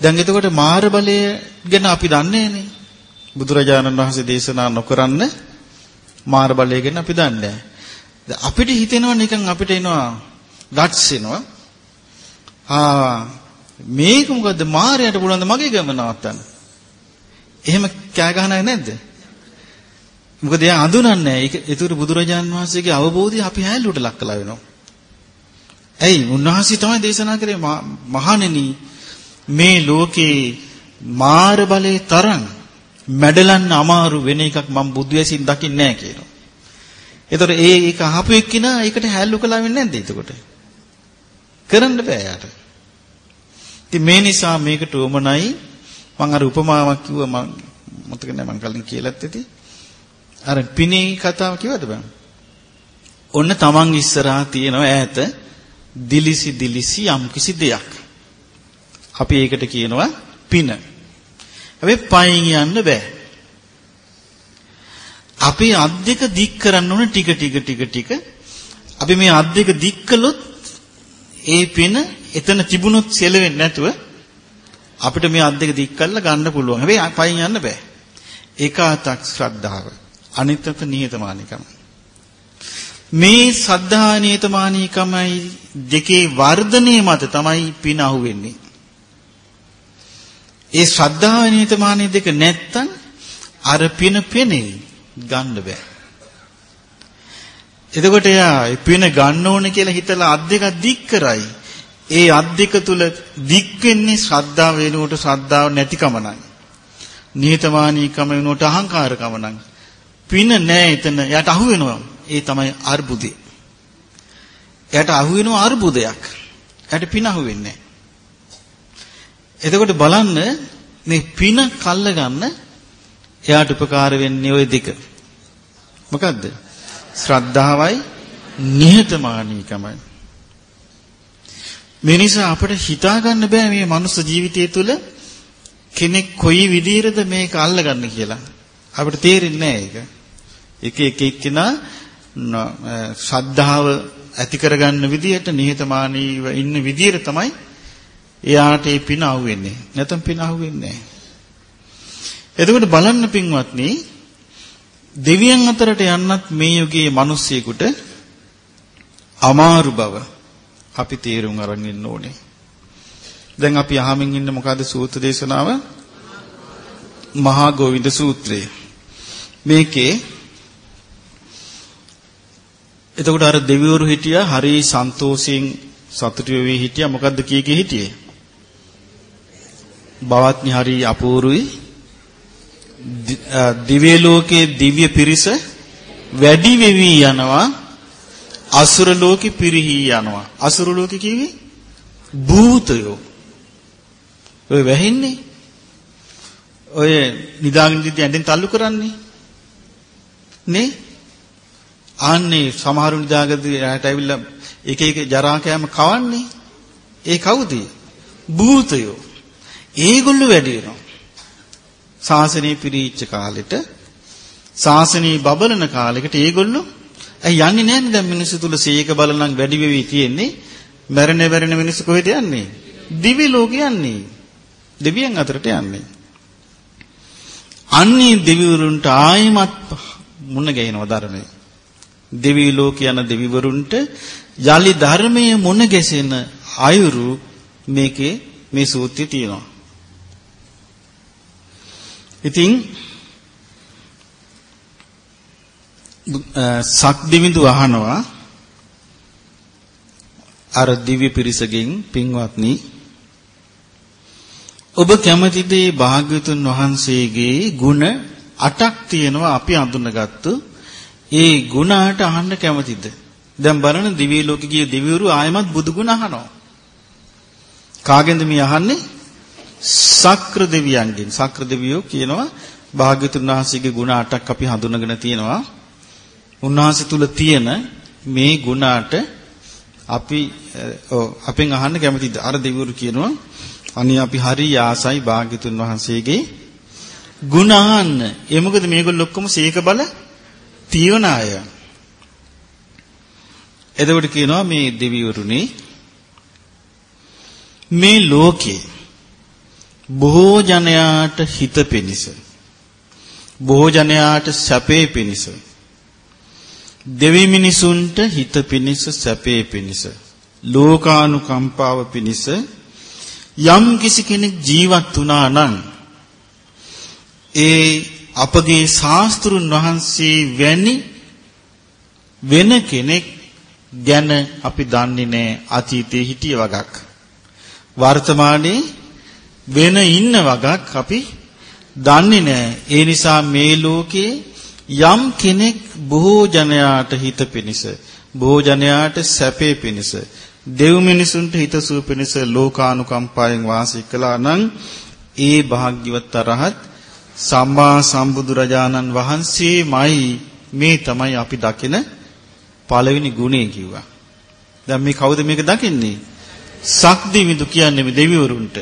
දැන් එතකොට මාර බලය ගැන අපි දන්නේ නැහැ. බුදුරජාණන් වහන්සේ දේශනා නොකරන්න මාර බලය ගැන අපි දන්නේ නැහැ. අපිට හිතෙනවා නිකන් අපිට එනවා ගට්ස් එනවා. ආ මේක මොකද්ද මාරයට පුළුවන් ද මගේ ගම නවත්තන්න? එහෙම කෑ ගහනයි නැද්ද? මොකද එයා අඳුනන්නේ නැහැ. ඒක ඒතර බුදුරජාන් වහන්සේගේ අවබෝධය අපි හැලුවට ලක් කළා වෙනවා. ඇයි? උන්වහන්සේ තමයි දේශනා කරේ මහණෙනි මේ ලෝකේ මාර බලේ තරම් මැඩලන්න අමාරු වෙන එකක් මම බුදු ඇසින් දකින්නේ නැහැ කියනවා. ඒතර ඒ ඒක අහපු එක්කිනා ඒකට හැල්ලු කළා වෙන්නේ නැද්ද එතකොට? කරන්න බෑ යාට. ඉතින් මේ නිසා මේකට උවමනයි මම අර උපමාවක් කිව්වා මම මතක නැහැ මම කලින් කියලාත් ඇති. අර පිනේ කතාව කිව්වද බං? ඔන්න තමන් ඉස්සරහා තියෙනවා ඈත දිලිසි දිලිසි යම් කිසි දෙයක්. අපි ඒකට කියනවා පින. හැබැයි පයින් යන්න බෑ. අපි අත් දෙක දික් කරන්න ඕන ටික ටික ටික ටික. අපි මේ අත් දෙක දික් කළොත් ඒ පින එතන තිබුණොත් සෙලවෙන්නේ නැතුව අපිට මේ අත් දෙක දික් කරලා ගන්න පුළුවන්. හැබැයි පයින් යන්න බෑ. ඒකාතක් ශ්‍රද්ධාව. අනිත් අත නිහතමානීකම. මේ සද්ධා නිහතමානීකමයි දෙකේ වර්ධනය මත තමයි පින අහුවෙන්නේ. ඒ ශ්‍රද්ධාව නිහතමානී දෙක නැත්තම් අර පින පෙනේ ගන්න බෑ. එතකොට එයා පින ගන්න ඕනේ කියලා හිතලා අත් දෙකක් දික් කරයි. ඒ අත් දෙක තුල දික් වෙන්නේ ශ්‍රද්ධාව වෙනුවට ශ්‍රද්ධාව නැතිකම නම්. නිහතමානීකම වෙනුවට අහංකාරකම නම්. පින නෑ එතන. යාට අහු වෙනවා. ඒ තමයි අර්බුදේ. එයාට අහු වෙනවා අර්බුදයක්. එයාට පින අහු වෙන්නේ එතකොට බලන්න මේ පින කල්ල ගන්න එයාට උපකාර වෙන්නේ ওই දෙක. මොකද්ද? ශ්‍රද්ධාවයි නිහතමානීකමයි. මේ නිසා අපිට හිතා ගන්න බෑ මේ මනුස්ස ජීවිතය තුළ කෙනෙක් කොයි විදිහටද මේක අල්ලගන්න කියලා. අපිට තේරෙන්නේ නෑ ඒක. එක එක එක්කිනා ශ්‍රද්ධාව ඇති කරගන්න විදියට නිහතමානීව ඉන්න විදියට තමයි එයාට ඒ පින අහුවෙන්නේ. නැත්නම් පින අහුවෙන්නේ නැහැ. එතකොට බලන්න පින්වත්නි දෙවියන් අතරට යන්නත් මේ යුගයේ මිනිස්සෙකුට අමාරු බව අපි තේරුම් අරන් ඉන්න ඕනේ. දැන් අපි අහමින් ඉන්න මොකද්ද සූත්‍ර දේශනාව? මහා ගෝවින්ද සූත්‍රය. මේකේ එතකොට අර දෙවිවරු හිටියා හරි සන්තෝෂයෙන් සතුටු වෙවි හිටියා මොකද්ද කිය කී හිටියේ? බවත්නි හරි අපූරුයි. දිව්‍ය ලෝකයේ දිව්‍ය පිරිස වැඩි වෙවි යනවා. අසුර ලෝකෙ පිරිහි යනවා. අසුර ලෝකෙ කිව්වේ? භූතයෝ. ඔය වැහෙන්නේ? ඔය නිදාගෙන ඉඳි ඇඳෙන් තල්ලු කරන්නේ? නේ? ආන්නේ සමහරු නිදාගදී රැට ඇවිල්ලා එක එක ජරා කෑම කවන්නේ? ඒ කවුද? භූතයෝ. ඒගොල්ලෝ වැඩි වෙනවා ශාසනය පිරීච්ච කාලෙට ශාසනය බබලන කාලෙකට ඒගොල්ලෝ ඇයි යන්නේ නැන්නේ දැන් මිනිස්සු තුල? සීක බලනම් වැඩි වෙවි තියෙන්නේ. මැරෙන මැරෙන මිනිස්සු කොහෙද යන්නේ? දිවි ලෝකේ යන්නේ. දෙවියන් අතරට යන්නේ. අන්නේ දෙවිවරුන්ට ආයිමත් මුණ ගැහෙනවා ධර්මයේ. දෙවි ලෝක යන දෙවිවරුන්ට යලි ධර්මයේ මුණ ගැසෙන අයුරු මේකේ මේ සූත්‍රයේ තියෙනවා. ඉතින් සක්දිවිඳු අහනවා අර දිව්‍ය පිරිසගෙන් පින්වත්නි ඔබ කැමතිද මේ භාග්‍යතුන් වහන්සේගේ ಗುಣ 8ක් තියෙනවා අපි අඳුනගත්තු. ඒ ගුණාට අහන්න කැමතිද? දැන් බලන්න දිව්‍ය ලෝකේ ගිය දෙවිවරු ආයමත් බුදු ගුණ අහනවා. කාගෙන්ද මේ අහන්නේ? සක්‍ර දෙවියන්ගෙන් සක්‍ර දෙවියෝ කියනවා භාග්‍යතුන් වහන්සේගේ ගුණ 8ක් අපි හඳුනගෙන තියෙනවා. උන්වහන්සේ තුල තියෙන මේ ගුණ 8 අපි අපෙන් අහන්න කැමතිද? අර දෙවිවරු කියනවා අනේ අපි හරි ආසයි භාග්‍යතුන් වහන්සේගේ ගුණ අහන්න. ඒ මොකද මේගොල්ලෝ ඔක්කොම සීක බල තියන අය. එතකොට කියනවා මේ දෙවිවරුනි මේ ලෝකේ බොහෝ ජනයාට හිත පිනිස බොහෝ ජනයාට සැපේ පිනිස දෙවි මිනිසුන්ට හිත පිනිස සැපේ පිනිස ලෝකානුකම්පාව පිනිස යම් කිසි කෙනෙක් ජීවත් වුණා නම් ඒ අපගේ ශාස්ත්‍රුන් වහන්සේ වැනි වෙන කෙනෙක් ගැන අපි දන්නේ නැහැ අතීතයේ හිටිය වගක්. වර්තමානයේ වෙන ඉන්න වගක් අපි දන්නේ නැහැ ඒ නිසා මේ ලෝකේ යම් කෙනෙක් බොහෝ ජනයාට හිත පිනිස බොහෝ ජනයාට සැපේ පිනිස දෙව් මිනිසුන්ට හිතසුව පිණිස ලෝකානුකම්පාවෙන් වාසය කළා නම් ඒ භාග්‍යවත් අරහත් සම්මා සම්බුදුරජාණන් වහන්සේමයි මේ තමයි අපි දකින පළවෙනි ගුණය කිව්වා. දැන් මේ කවුද මේක දකින්නේ? සක්දිවිදු කියන්නේ මේ දෙවිවරුන්ට.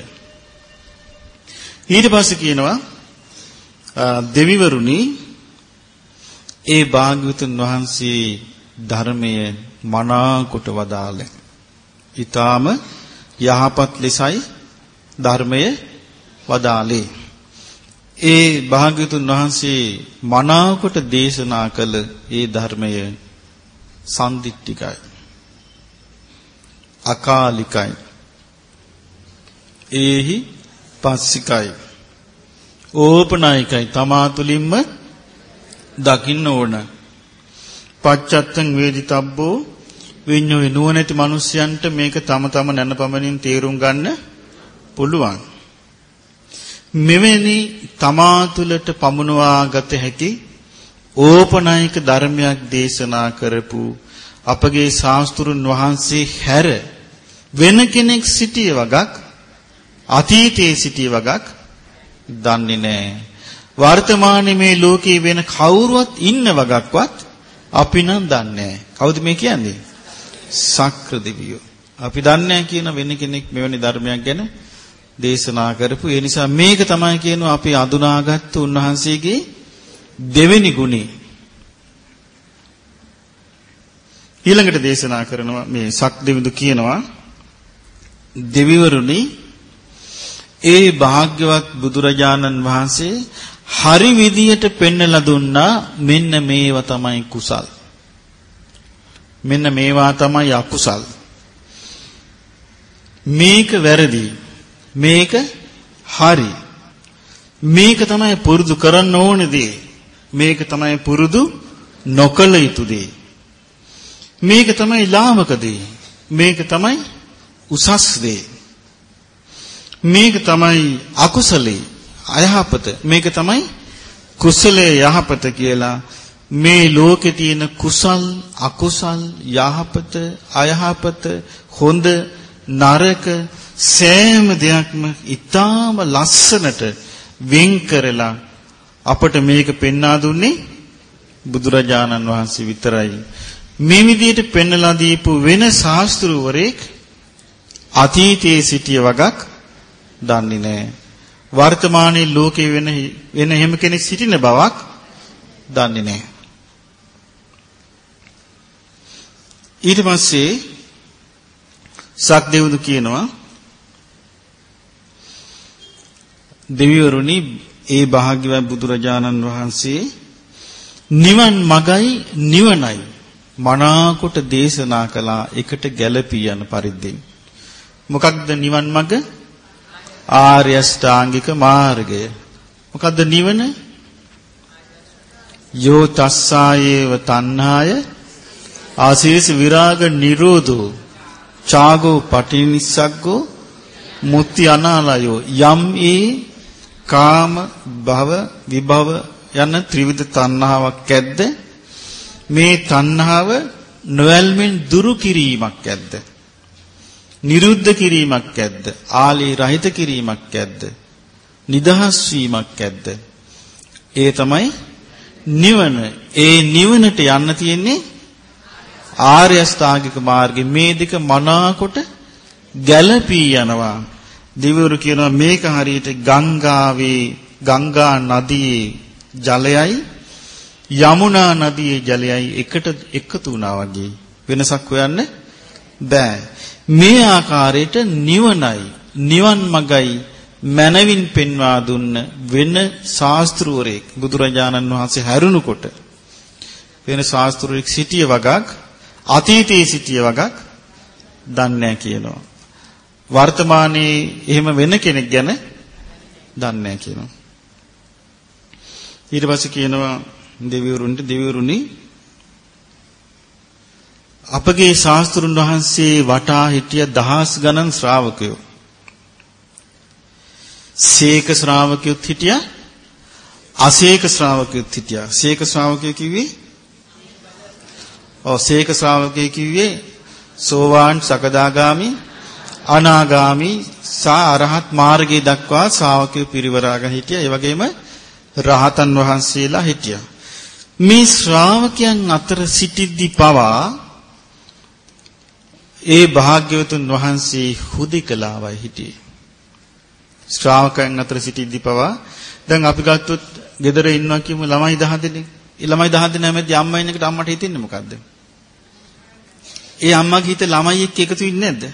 ඊට පස්සේ කියනවා දෙවිවරුනි ඒ භාග්‍යවතුන් වහන්සේ ධර්මය මනාකොට වදාළේ ඊටාම යහපත් ලෙසයි ධර්මය වදාළේ. ඒ භාග්‍යතුන් වහන්සේ මනාවකට දේශනා කළ ඒ ධර්මය සම්දිට්ඨිකයි. අකාලිකයි. ඒහි පස්සිකයි. ඕපනායිකයි තමා තුළින්ම දකින්න ඕන. පච්චත්තං වේදිතබ්බෝ විඤ්ඤෝය නුවණැති මිනිසයන්ට මේක තම තම නැනපමණින් තේරුම් ගන්න පුළුවන්. මෙවැනි තමා තුළට පමුණවා ගත හැකි ඕපනායක ධර්මයක් දේශනා කරපු අපගේ ශාස්ත්‍රුන් වහන්සේ හැර වෙන කෙනෙක් සිටිය වගක් අතීතයේ සිටිය වගක් දන්නේ නැහැ. වර්තමානයේ මේ ලෝකේ වෙන කවුරුවත් ඉන්න වගක්වත් අපි නම් දන්නේ නැහැ. කවුද මේ කියන්නේ? සක්‍ර දෙවියෝ. අපි දන්නේ කියන වෙන කෙනෙක් මෙවැනි ධර්මයක් ගැන දේශනා කරපු. ඒ නිසා මේක තමයි කියනවා අපි අඳුනාගත්තු උන්වහන්සේගේ දෙවෙනි ගුණය. ඊළඟට දේශනා කරනවා මේ සක් දෙවිඳු කියනවා දෙවිවරුනි ඒ භාග්‍යවත් බුදුරජාණන් වහන්සේ හරි විදියට පෙන්නලා දුන්නා මෙන්න මේවා තමයි කුසල් මෙන්න මේවා තමයි අකුසල්. මේක වැරදි. මේක හරි. මේක තමයි පුරුදු කරන්න ඕන දේ. මේක තමයි පුරුදු නොකළ යුතු දේ. මේක තමයි ලාමක දේ. මේක තමයි උසස් දේ. මේක තමයි අකුසලේ අයහපත. මේක තමයි කුසලයේ යහපත කියලා මේ ලෝකේ තියෙන කුසල් අකුසල් යහපත අයහපත හොඳ නරක සෑම දෙයක්ම ඊටාම ලස්සනට වෙන් කරලා අපට මේක පෙන්වා දුන්නේ බුදුරජාණන් වහන්සේ විතරයි මේ විදිහට පෙන්වලා දීපු වෙන ශාස්ත්‍රවරයෙක් අතීතයේ සිටිය වගක් දන්නේ නැහැ. වර්තමානයේ ලෝකේ වෙන වෙන හැම කෙනෙක් සිටින බවක් දන්නේ නැහැ. ඊට පස්සේ සක්දෙව්දු කියනවා දෙවිවරුනි ඒ භාග්‍යවත් බුදුරජාණන් වහන්සේ නිවන් මගයි නිවනයි. මනාකොට දේශනා කළා එකට ගැළපී යන පරිද්දෙන්. මොකක්ද නිවන් මග? ආර්ය අෂ්ටාංගික මාර්ගය. මොකද්ද නිවන? යෝ තස්සායේව තණ්හාය. ආශේෂ විරාග නිරෝධෝ. චාගෝ පටිනිස්සග්ගෝ. මුත්‍ති අනාලයෝ. යම් ඒ කාම භව විභව යන ත්‍රිවිධ තණ්හාවක් ඇද්ද? මේ තණ්හාව නොවැල්මෙන් දුරු කිරීමක් ඇද්ද? නිරුද්ධ කිරීමක් ඇද්ද? ආලී රහිත කිරීමක් ඇද්ද? නිදහස් වීමක් ඇද්ද? ඒ තමයි නිවන. ඒ නිවනට යන්න තියෙන්නේ ආර්ය අෂ්ටාංගික මාර්ගේ මේ දෙක මනාකොට ගැළපී යනවා. දිවුරු කියනවා මේක හරියට ගංගාවේ ගංගා නදියේ ජලයයි යමුනා නදියේ ජලයයි එකට එකතු වුණා වගේ වෙනසක් හොයන්න බෑ. මේ ආකාරයට නිවනයි නිවන් මගයි මනවින් පෙන්වා දුන්න වෙන ශාස්ත්‍රූරෙක් බුදුරජාණන් වහන්සේ හැරුණුකොට. වෙන ශාස්ත්‍රූරෙක් සිටිය වගක් අතීතයේ සිටිය වගක් දන්නේ කියනවා. වර්තමානයේ එහෙම වෙන කෙනෙක් ගැන දන්නේ කියනවා. ඊට පස්සේ කියනවා දෙවිවරුන්ට දෙවිවරුනි අපගේ ශාස්ත්‍රුන් වහන්සේ වටා හිටිය දහස් ගණන් ශ්‍රාවකයෝ. සීක ශ්‍රාවකයොත් හිටියා අසීක ශ්‍රාවකයොත් හිටියා. සීක ශ්‍රාවකයෝ කිව්වේ ඔව් සීක ශ්‍රාවකයෝ කිව්වේ සෝවාන් සකදාගාමි අනාගාමි සා අරහත් මාර්ගයේ දක්වා ශ්‍රාවකයෝ පිරිවරාගෙන හිටියා. ඒ වගේම රහතන් වහන්සේලා හිටියා. මේ ශ්‍රාවකයන් අතර සිටිද්දි පවා ඒ භාග්‍යවතුන් වහන්සේ හුදිකලාවයි හිටියේ. ශ්‍රාවකයන් අතර සිටිද්දි පවා දැන් අපි ගත්තොත් ගෙදර ඉන්නවා කියමු ළමයි 10 දෙනෙක්. ඒ ළමයි 10 දෙනා මැද්දේ අම්මා ඉන්න එකට අම්මට හිතෙන්නේ මොකද්ද? ඒ අම්මාගේ හිත ළමයි එක්ක එකතු වෙන්නේ නැද්ද?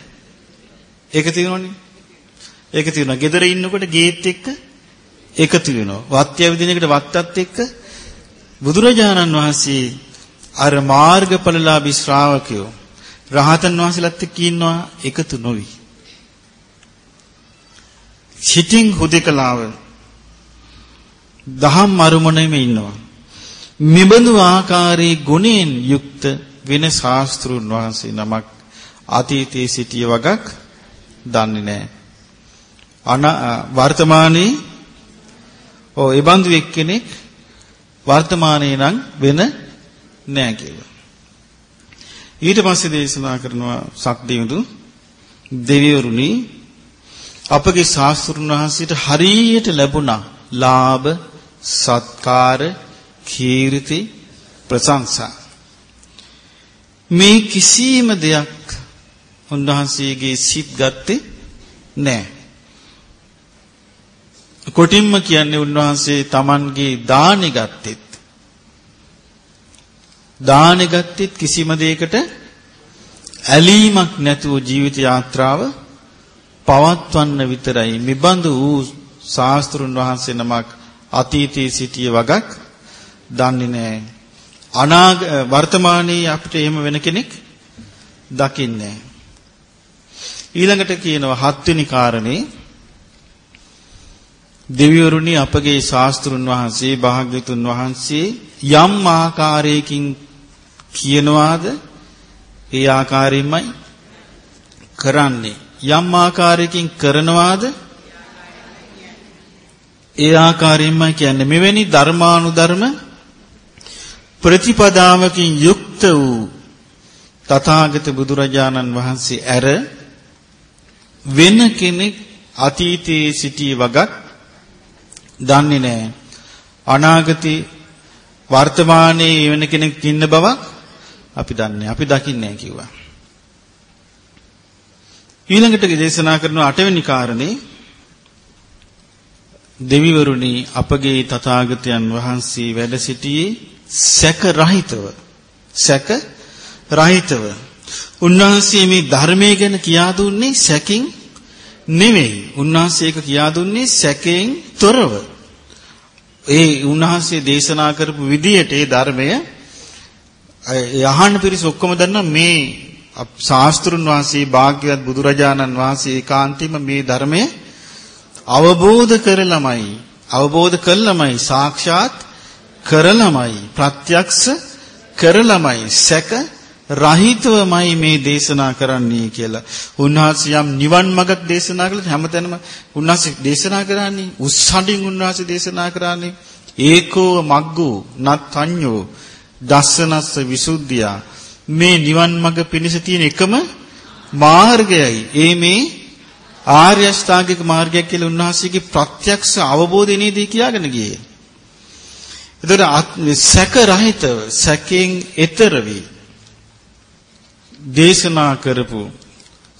එකතු වෙනවනේ. එකතු වෙනවා. ගෙදර ඉන්නකොට ගේත් එක්ක එකතු වෙනවා. වත්ය විදින එකට වත්තත් එක්ක බුදුරජාණන් වහන්සේ අර මාර්ගඵලලාභී ශ්‍රාවකයෝ රහතන් වහන්සේලාත් එක්ක ඉන්නවා එකතු නොවි. සිටින් හුදකලාව දහම් අරුමණෙම ඉන්නවා. මිබඳු ආකාරයේ ගුණෙන් යුක්ත වෙන ශාස්ත්‍රුන් වහන්සේ නමක් අතීතයේ සිටිය වගක් දන්නේ නැහැ. අන වර්තමානයේ ඔව් ඒ බඳු එක්කෙනෙක් වර්තමානයේ නම් වෙන නෑ කියලා. ඊට පස්සේ දේශනා කරනවා සක්දේවුදු දෙවිවරුනි අපගේ ශාස්ත්‍රුන් වහන්සේට හරියට ලැබුණා. ලාභ සත්කාර කීර්ති ප්‍රශංසා. මේ කිසිම දෙයක් උන්වහන්සේගේ සිත් ගත්තේ නැහැ කොටින්ම කියන්නේ උන්වහන්සේ Tamanගේ දානෙ ගත්තෙත් දානෙ ගත්තෙත් කිසිම දෙයකට ඇලීමක් නැතුව ජීවිත යාත්‍රාව පවත්වන්න විතරයි. මිබඳු වූ ශාස්ත්‍රුන් වහන්සේ නමක් අතීතයේ සිටිය වගක් දන්නේ නැහැ. අනාග වර්තමානයේ අපිට එහෙම වෙන කෙනෙක් දකින්නේ ඊළඟට කියනවා හත්වෙනි කාරණේ. දෙවිවරුනි අපගේ ශාස්ත්‍රුන් වහන්සේ භාග්‍යතුන් වහන්සේ යම් ආකාරයකින් කියනවාද? ඒ ආකාරයෙන්මයි කරන්නේ. යම් ආකාරයකින් කරනවාද? ඒ ආකාරයෙන්මයි කියන්නේ. මෙවැනි ධර්මානුධර්ම ප්‍රතිපදාවකින් යුක්ත වූ තථාගත බුදුරජාණන් වහන්සේ ඇර වෙන කෙනෙක් අතීතයේ සිටී වගක් දන්නේ නැහැ. අනාගතේ වර්තමානයේ වෙන කෙනෙක් ඉන්න බවක් අපි දන්නේ අපි දකින්නේ නැහැ කිව්වා. ඊළඟට දේශනා කරන අටවෙනි කාරණේ. දෙවිවරුනි අපගේ තථාගතයන් වහන්සේ වැඩ සිටියේ සැක රහිතව. සැක රහිතව. උන්වහන්සේ මේ ධර්මයේ ගැන කියා දුන්නේ සැකින් නෙමෙයි උන්වහන්සේ ඒක කියා දුන්නේ සැකයෙන් තොරව. ඒ උන්වහන්සේ දේශනා කරපු විදියට ඒ ධර්මය යහන්න පිරිස ඔක්කොම දන්නා මේ ශාස්ත්‍රුන් වහන්සේ භාග්‍යවත් බුදුරජාණන් වහන්සේ ඒකාන්තයෙන්ම මේ ධර්මය අවබෝධ කරලමයි අවබෝධ කළමයි සාක්ෂාත් කරලමයි ප්‍රත්‍යක්ෂ කරලමයි සැක රහිතවමයි මේ දේශනා කරන්නේ කියලා. උන්වහන්සේ යම් නිවන් මඟක් දේශනා කළත් හැමතැනම උන්වහන්සේ දේශනා කරන්නේ උස්සඩින් උන්වහන්සේ දේශනා කරන්නේ ඒකෝ මග්ගෝ නත්ඤ්ඤෝ දස්සනස්ස විසුද්ධිය මේ නිවන් මඟ පිණිස තියෙන එකම මාර්ගයයි. ඒ මේ ආර්ය අෂ්ටාංගික මාර්ගයක් කියලා උන්වහන්සේගේ ප්‍රත්‍යක්ෂ අවබෝධයනේදී කියාගෙන ගියේ. එතකොට සැක රහිතව සැකයෙන් එතර වී දේශනා කරපු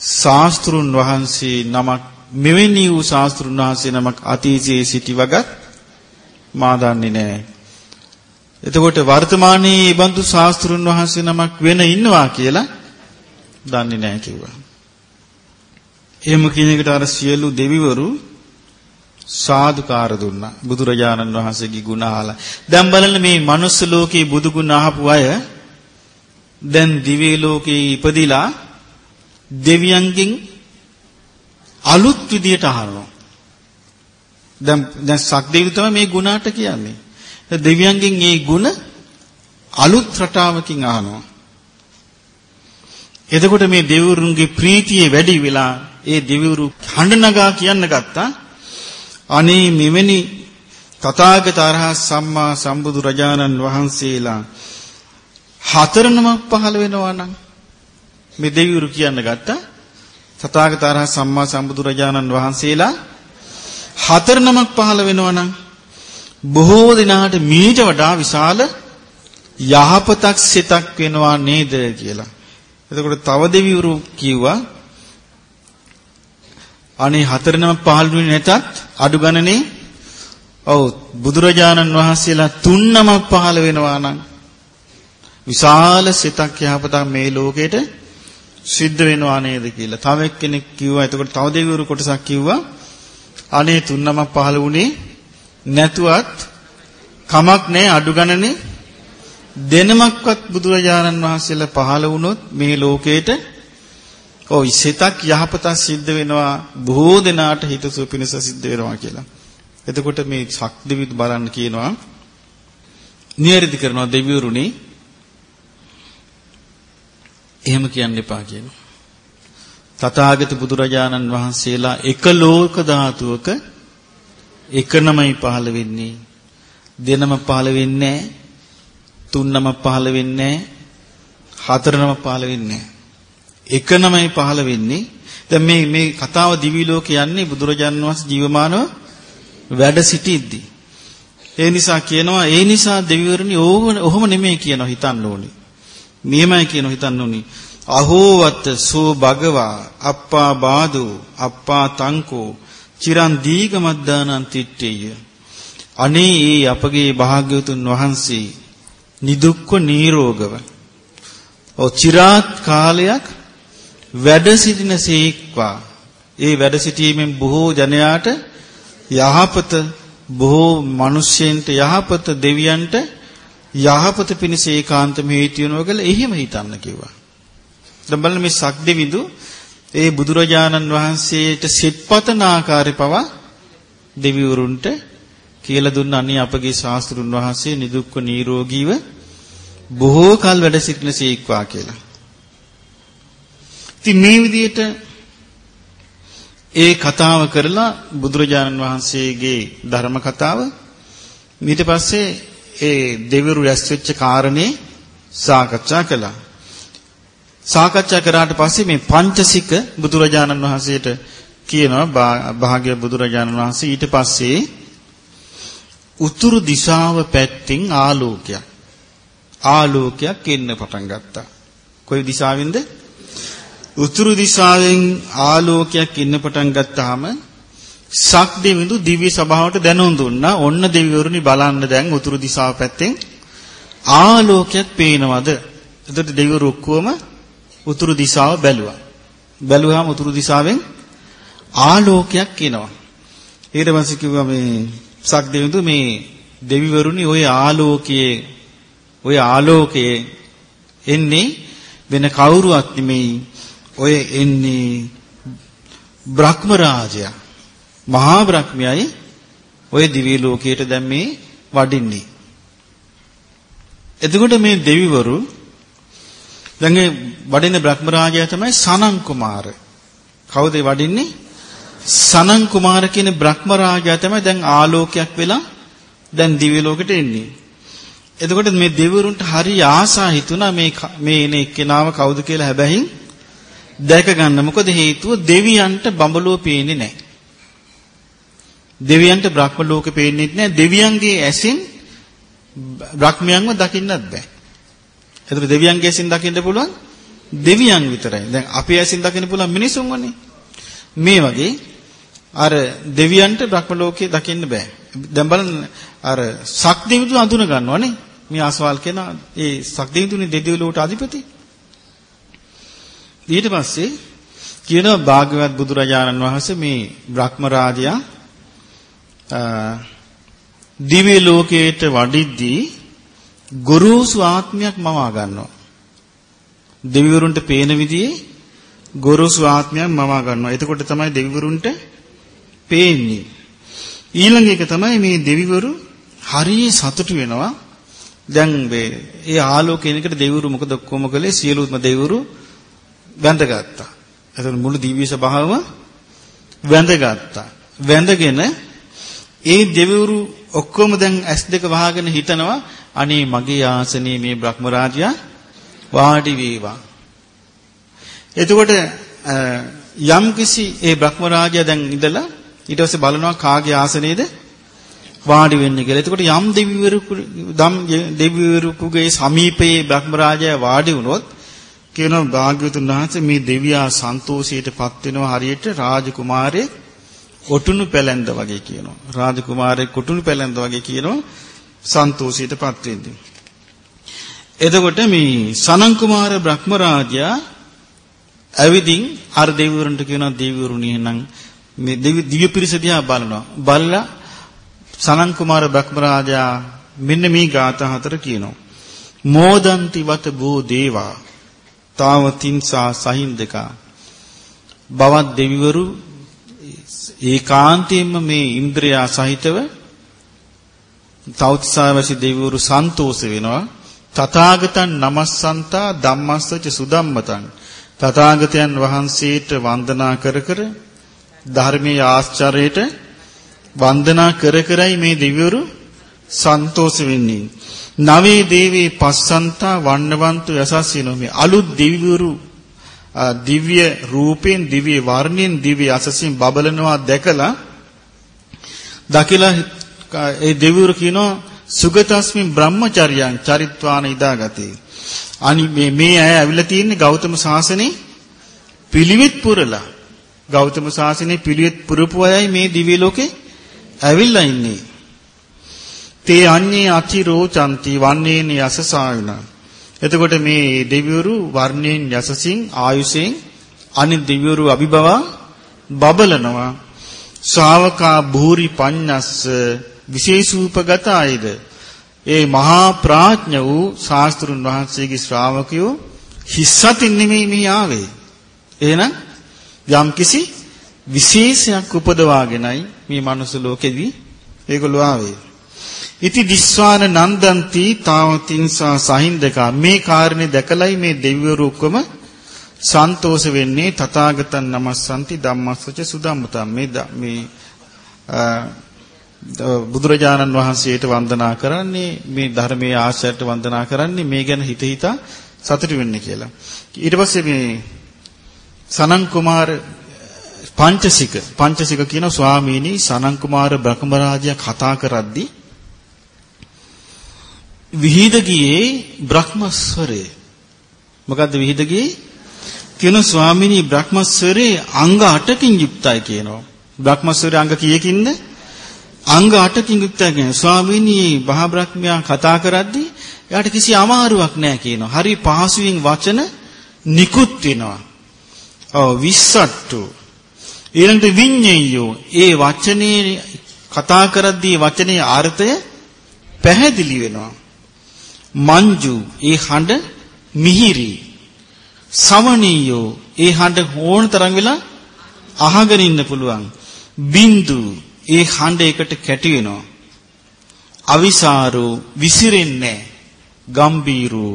ශාස්ත්‍රුන් වහන්සේ නමක් මෙවැනි වූ ශාස්ත්‍රුන් වහන්සේ නමක් අතීතයේ සිටි වගත් මා දන්නේ නැහැ. එතකොට වර්තමානයේ මේ බඳු ශාස්ත්‍රුන් වහන්සේ නමක් වෙන ඉන්නවා කියලා දන්නේ නැහැ කිව්වා. එහෙම කියන එකට අර සියලු දෙවිවරු සාදුකාර දුන්නා. බුදුරජාණන් වහන්සේගේ ගුණ අහලා. දැන් බලන්න මේ මනුස්ස ලෝකේ බුදු ගුණ අහපු අය දැන් දිව්‍ය ලෝකේ ඉපදිලා දෙවියන්ගෙන් අලුත් විදියට අහනවා. දැන් දැන් සක්දේවි තමයි මේ ගුණාට කියන්නේ. දෙවියන්ගෙන් මේ ගුණ අලුත් රටාවකින් අහනවා. එතකොට මේ දෙවිවරුන්ගේ ප්‍රීතිය වැඩි වෙලා ඒ දෙවිවරු හඬ නගා කියන්න ගත්තා. අනේ මෙවැනි තථාගත අරහත් සම්මා සම්බුදු රජාණන් වහන්සේලා හතරනමක් පහළ වෙනවා නම් මේ දෙවිවරු කියන්න ගත්තා. තථාගත අරහත් සම්මා සම්බුදු රජාණන් වහන්සේලා හතරනමක් පහළ වෙනවා නම් බොහෝ දිනාට මීට වඩා විශාල යහපතක් සිතක් වෙනවා නේද කියලා. එතකොට තව දෙවිවරු කිව්වා අනේ හතරනම පහළුනේ නැතත් අඩු ගණනේ ඔව් බුදුරජාණන් වහන්සේලා තුන්නමක් පහළ වෙනවා නම් විශාල සිතක් යහපතක් මේ ලෝකෙට සිද්ධ වෙනවා නේද කියලා. තව එක්කෙනෙක් කිව්වා එතකොට තව දෙවිවරු කොටසක් කිව්වා අනේ තුන්නමක් පහළ වුණේ නැතුවත් කමක් නැහැ අඩු ගණනේ දෙනමක්වත් බුදුරජාණන් වහන්සේලා පහළ වුණොත් මේ ලෝකේට ඔව් සිතක් යහපතක් සිද්ධ වෙනවා බොහෝ දෙනාට හිතසුව පිණිස සිද්ධ වෙනවා කියලා. එතකොට මේ ශක්තිවිද බලන්න කියනවා නියරිදි කරනවා දෙවිවරුනි එහෙම කියන්න එපා කියනවා. තථාගත බුදුරජාණන් වහන්සේලා එක ලෝක ධාතුවක එකනමයි පහළ වෙන්නේ. දෙනම පහළ වෙන්නේ නැහැ. තුන්නම පහළ වෙන්නේ හතරනම පහළ වෙන්නේ එකනමයි පහළ වෙන්නේ. දැන් මේ මේ කතාව දිවි ලෝකේ යන්නේ බුදුරජාන් වහන්සේ ජීවමානව වැඩ සිටිද්දී. ඒ නිසා කියනවා ඒ නිසා දෙවිවරුනි ඔහොම නෙමෙයි කියනවා හිතන්න ඕනේ. මෙහෙමයි කියනවා හිතන්න ඕනේ. අහෝවත සෝ භගවා අප්පා බාදු අප්පා තංකෝ චිරන් දීගමද්දානං තිට්ඨේය අනේ ඒ අපගේ භාග්‍යවතුන් වහන්සේ නිදුක්ව නිරෝගව. ඔව් চিරාත් කාලයක් වැඩ සිටින සීක්වා. ඒ වැඩ සිටීමෙන් බොහෝ ජනයාට යහපත බොහෝ මිනිස්සෙන්ට යහපත දෙවියන්ට යහපත පිණිස ඒකාන්තම හේතු වෙනවා කියලා එහෙම හිතන්න කිව්වා. දැන් බලන්න මේ සක්දෙවිඳු ඒ බුදුරජාණන් වහන්සේට සිත්පතන ආකාරය පවා දෙවිවරුන්ට කියලා දුන්න අනේ අපගේ ශාස්ත්‍රුන් වහන්සේ නිදුක්ව නිරෝගීව බොහෝ කල් වැඩ සිටින සීක්වා කියලා. ඉතින් මේ විදිහට ඒ කතාව කරලා බුදුරජාණන් වහන්සේගේ ධර්ම කතාව ඊට පස්සේ ඒ දෙවිවරු රැස් වෙච්ච කාරණේ සාකච්ඡා කළා. සාකච්ඡා කරාට පස්සේ මේ පංචසික බුදුරජාණන් වහන්සේට කියනවා භාග්‍ය බුදුරජාණන් වහන්සේ ඊට පස්සේ උතුරු දිශාව පැත්තෙන් ආලෝකයක් ආලෝකයක් එන්න පටන් ගත්තා. කොයි දිශාවෙන්ද? උතුරු දිශාවෙන් ආලෝකයක් එන්න පටන් ගත්තාම සක් දෙවිඳු දිව්‍ය සභාවට දැනුම් දුන්නා. ඔන්න දෙවිවරුනි බලන්න දැන් උතුරු දිශාව පැත්තෙන් ආලෝකයක් පේනවද? එතකොට දෙවිවරු ඔක්කොම උතුරු දිශාව බැලුවා. බැලුවාම උතුරු දිශාවෙන් ආලෝකයක් එනවා. ඊට පස්සේ කිව්වා මේ සක් දෙවිඳු මේ දෙවිවරුනි ওই ආලෝකයේ ওই ආලෝකයේ එන්නේ වෙන කවුරුවත් නෙමෙයි ඔය එන්නේ බ්‍රහ්ම රාජයා මහා බ්‍රහ්මයයි ඔය දිව්‍ය ලෝකයට දැන් මේ වඩින්නේ එතකොට මේ දෙවිවරු දැන් මේ වඩින බ්‍රහ්ම රාජයා තමයි සනන් කුමාර කවුද වඩින්නේ සනන් කුමාර කියන බ්‍රහ්ම රාජයා තමයි දැන් ආලෝකයක් වෙලා දැන් දිව්‍ය ලෝකෙට එන්නේ එතකොට මේ දෙවිවරුන්ට හරි ආසා හිතුණා මේ මේ එන එක්කෙනාව කවුද කියලා හැබැයි දැක ගන්න. මොකද හේතුව දෙවියන්ට බඹලෝ පේන්නේ නැහැ. දෙවියන්ට බ්‍රහ්ම ලෝකෙ පේන්නේ නැහැ. දෙවියන්ගේ ඇසින් බ්‍රහ්මයන්ව දකින්නත් බෑ. එතකොට දෙවියන්ගේ ඇසින් දකින්න පුළුවන් දෙවියන් විතරයි. දැන් අපේ ඇසින් දකින්න පුළුවන් මිනිසුන් වනේ. මේ වගේ අර දෙවියන්ට බ්‍රහ්ම ලෝකේ දකින්න බෑ. දැන් බලන්න අර සක්දෙවිදු අඳුන ගන්නවනේ. මේ ආස්වාල් කෙනා ඒ සක්දෙවිදුනේ දෙවියලෝට අධිපති. ඊට පස්සේ කියනවා භාග්‍යවත් බුදුරජාණන් වහන්සේ මේ බ්‍රහ්ම රාජයා දිව්‍ය ලෝකයට වඩිද්දී ගුරුසු ආත්මයක් මවා ගන්නවා. දෙවිවරුන්ට පේන විදිහේ ගොරෝසු ආත්මයක් මවා ගන්නවා. එතකොට තමයි දෙවිවරුන්ට පේන්නේ. ඊළඟ එක තමයි මේ දෙවිවරු හරිය සතුටු වෙනවා. දැන් මේ ඒ ආලෝකයෙනකට දෙවිවරු මොකද කොහොම කළේ සියලුම දෙවිවරු වැඳගත්තා. එතකොට මුළු දිව්‍ය සභාවම වැඳගත්තා. වැඳගෙන ඒ දෙවිවරු ඔක්කොම දැන් S2 වහගෙන හිටනවා අනේ මගේ ආසනයේ මේ බ්‍රහ්ම රාජයා වාඩි වේවා. එතකොට යම් කිසි ඒ බ්‍රහ්ම රාජයා දැන් ඉඳලා ඊට පස්සේ බලනවා කාගේ ආසනයේද වාඩි වෙන්නේ කියලා. එතකොට යම් දෙවිවරු දම් දෙවිවරුගේ සමීපයේ බ්‍රහ්ම රාජයා වාඩි වුණොත් කියනවා භාග්‍යවතුන් වහන්සේ මේ දෙවියා සන්තෝෂයටපත් වෙනවා හරියට රාජකුමාරයෙක් ඔටුනු පැලැන්ද වගේ කියනවා. රාජකුමාරයෙක් ඔටුනු පැලැන්ද වගේ කියනවා සන්තෝෂයටපත් වෙන්නේ. එතකොට මේ සනන් කුමාර බ්‍රහ්මරාජයා ඇවිදින් අර දෙවිවරුන්ට කියනවා දෙවිවරුනි එහෙනම් මේ දිව්‍ය පිරිස දිහා බලනවා. බලලා සනන් කුමාර බ්‍රහ්මරාජා මෙන්න මේ ගාථා හතර කියනවා. මෝදන්ති වත බෝ දේවා තාවතින්සා සහින්දකා බවත් දෙවිවරු ඒකාන්තයෙන්ම මේ ඉන්ද්‍රියා සහිතව තෞත්සාවසි දෙවිවරු සන්තෝෂ වෙනවා. තථාගතං නමස්සන්තා ධම්මස්සච සුදම්මතං තථාගතයන් වහන්සේට වන්දනා කර කර ධර්මයේ ආශ්චර්යයට වන්දනා කර කරයි මේ දෙවිවරු සන්තෝෂ වෙන්නේ. නවේ දේවී පස්සන්තා වන්නවන්තු යසස්සිනෝ මේ අලුත් දිව්‍යවරු දිව්‍ය රූපෙන් දිව්‍ය වර්ණෙන් දිව්‍ය අසසින් බබලනවා දැකලා දකිලා ඒ දෙවිවරු කියනවා සුගතස්මින් බ්‍රහ්මචර්යයන් චරිත්වාන ඉදාගතේ අනි මේ මේ අය ඇවිල්ලා තියෙන්නේ ගෞතම සාසනේ පිළිවෙත් පුරලා ගෞතම සාසනේ පිළිවෙත් පුරපු අයයි මේ දිව්‍ය ලෝකේ ඇවිල්ලා ඉන්නේ තේ අඤ්ඤේ අතිරෝචන්ති වන්නේන යසසායුන. එතකොට මේ දෙවිවරු වර්ණයෙන් යසසින් ආයුෂෙන් අනිත් දෙවිවරු අභිබවා බබලනවා. ශ්‍රාවකා භූරි පඤ්ඤස්ස විශේෂූපගතයිද. ඒ මහා ප්‍රඥ වූ ශාස්ත්‍රුන් වහන්සේගේ ශ්‍රාවකයෝ හිස්සතින් නෙමෙයි මේ ආවේ. එහෙනම් යම්කිසි විශේෂයක් උපදවාගෙනයි මේ මනුස්ස ලෝකෙදී ඒගොල්ලෝ ආවේ. ඉති දිස්වාන නන්දන්ති තාවතින්සා සහින්දකා මේ කාරණේ දැකලයි මේ දෙවිවරු ඔක්කොම සන්තෝෂ වෙන්නේ තථාගතන් නමස්සන්ති ධම්මස්සච සුදම්මතම් මේ මේ බුදුරජාණන් වහන්සේට වන්දනා කරන්නේ මේ ධර්මයේ ආශ්‍රයට වන්දනා කරන්නේ මේ ගැන හිත හිතා සතුටු වෙන්නේ කියලා. ඊට පස්සේ මේ සනන් කුමාර පංචසික පංචසික කියන ස්වාමීනි සනන් කුමාර බ්‍රහ්මරාජයා කතා කරද්දී විහිද ගියේ බ්‍රහ්මස්වරේ. මොකද්ද විහිද ගියේ? කියන ස්වාමිනී බ්‍රහ්මස්වරේ අංග 8කින් යුක්තයි කියනවා. බ්‍රහ්මස්වරේ අංග කීයකින්ද? අංග 8කින් යුක්තයි කියන ස්වාමිනී බහ බ්‍රහ්මයා කතා කරද්දී එයාට කිසි අමාරුවක් නැහැ කියනවා. හරි පහසුවෙන් වචන නිකුත් වෙනවා. ඔව් විස්සට්ටු. ඊළඟට විඤ්ඤයෝ ඒ වචනේ කතා කරද්දී වචනේ අර්ථය පැහැදිලි වෙනවා. මංජු ඒ හඬ මිහිරි සමනීයෝ ඒ හඬ ඕන තරම් වෙලා අහගෙන ඉන්න පුළුවන් බින්දු ඒ හඬ එකට කැටි වෙනවා. අවිසාරෝ විසිරෙන්නේ ගම්බීරෝ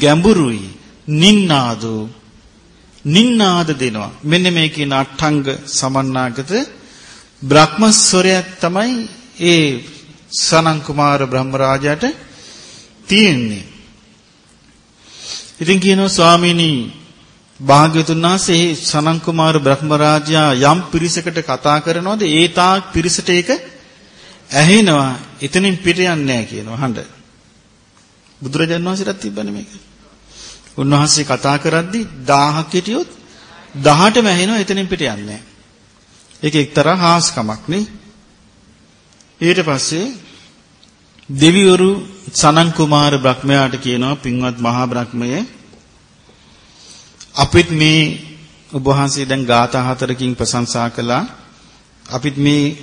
ගැඹුරුයි නින්නාදෝ. නින්නාද දෙනවා. මෙන්න මේ කියන අට්ඨංග සමන්නාගත බ්‍රහ්මස්වරයක් තමයි ඒ සනන් කුමාර බ්‍රහ්මරාජාට තියෙන්නේ. ඉතින් කියනවා ස්වාමීනි භාග්‍යවතුන් වහන්සේ සනන් කුමාර බ්‍රහ්මරාජයා යම් පිරිසකට කතා කරනවද ඒ තාක් පිරිසට ඒක ඇහෙනවා එතනින් පිට යන්නේ නැහැ කියනවා හඬ. බුදුරජාන් වහන්සේටත් තිබ්බනේ මේක. උන්වහන්සේ කතා කරද්දි 1000ක් හිටියොත් 18ම ඇහෙනවා එතනින් පිට යන්නේ නැහැ. ඒක එක්තරා හාස්කමක් නේ. ඊට පස්සේ දෙවිවරු සනන් කුමාර බ්‍රහ්මයාට කියනවා පින්වත් මහා බ්‍රහ්මයේ අපිත් මේ ඔබ වහන්සේ දැන් ગાථා හතරකින් ප්‍රශංසා කළා. අපිත් මේ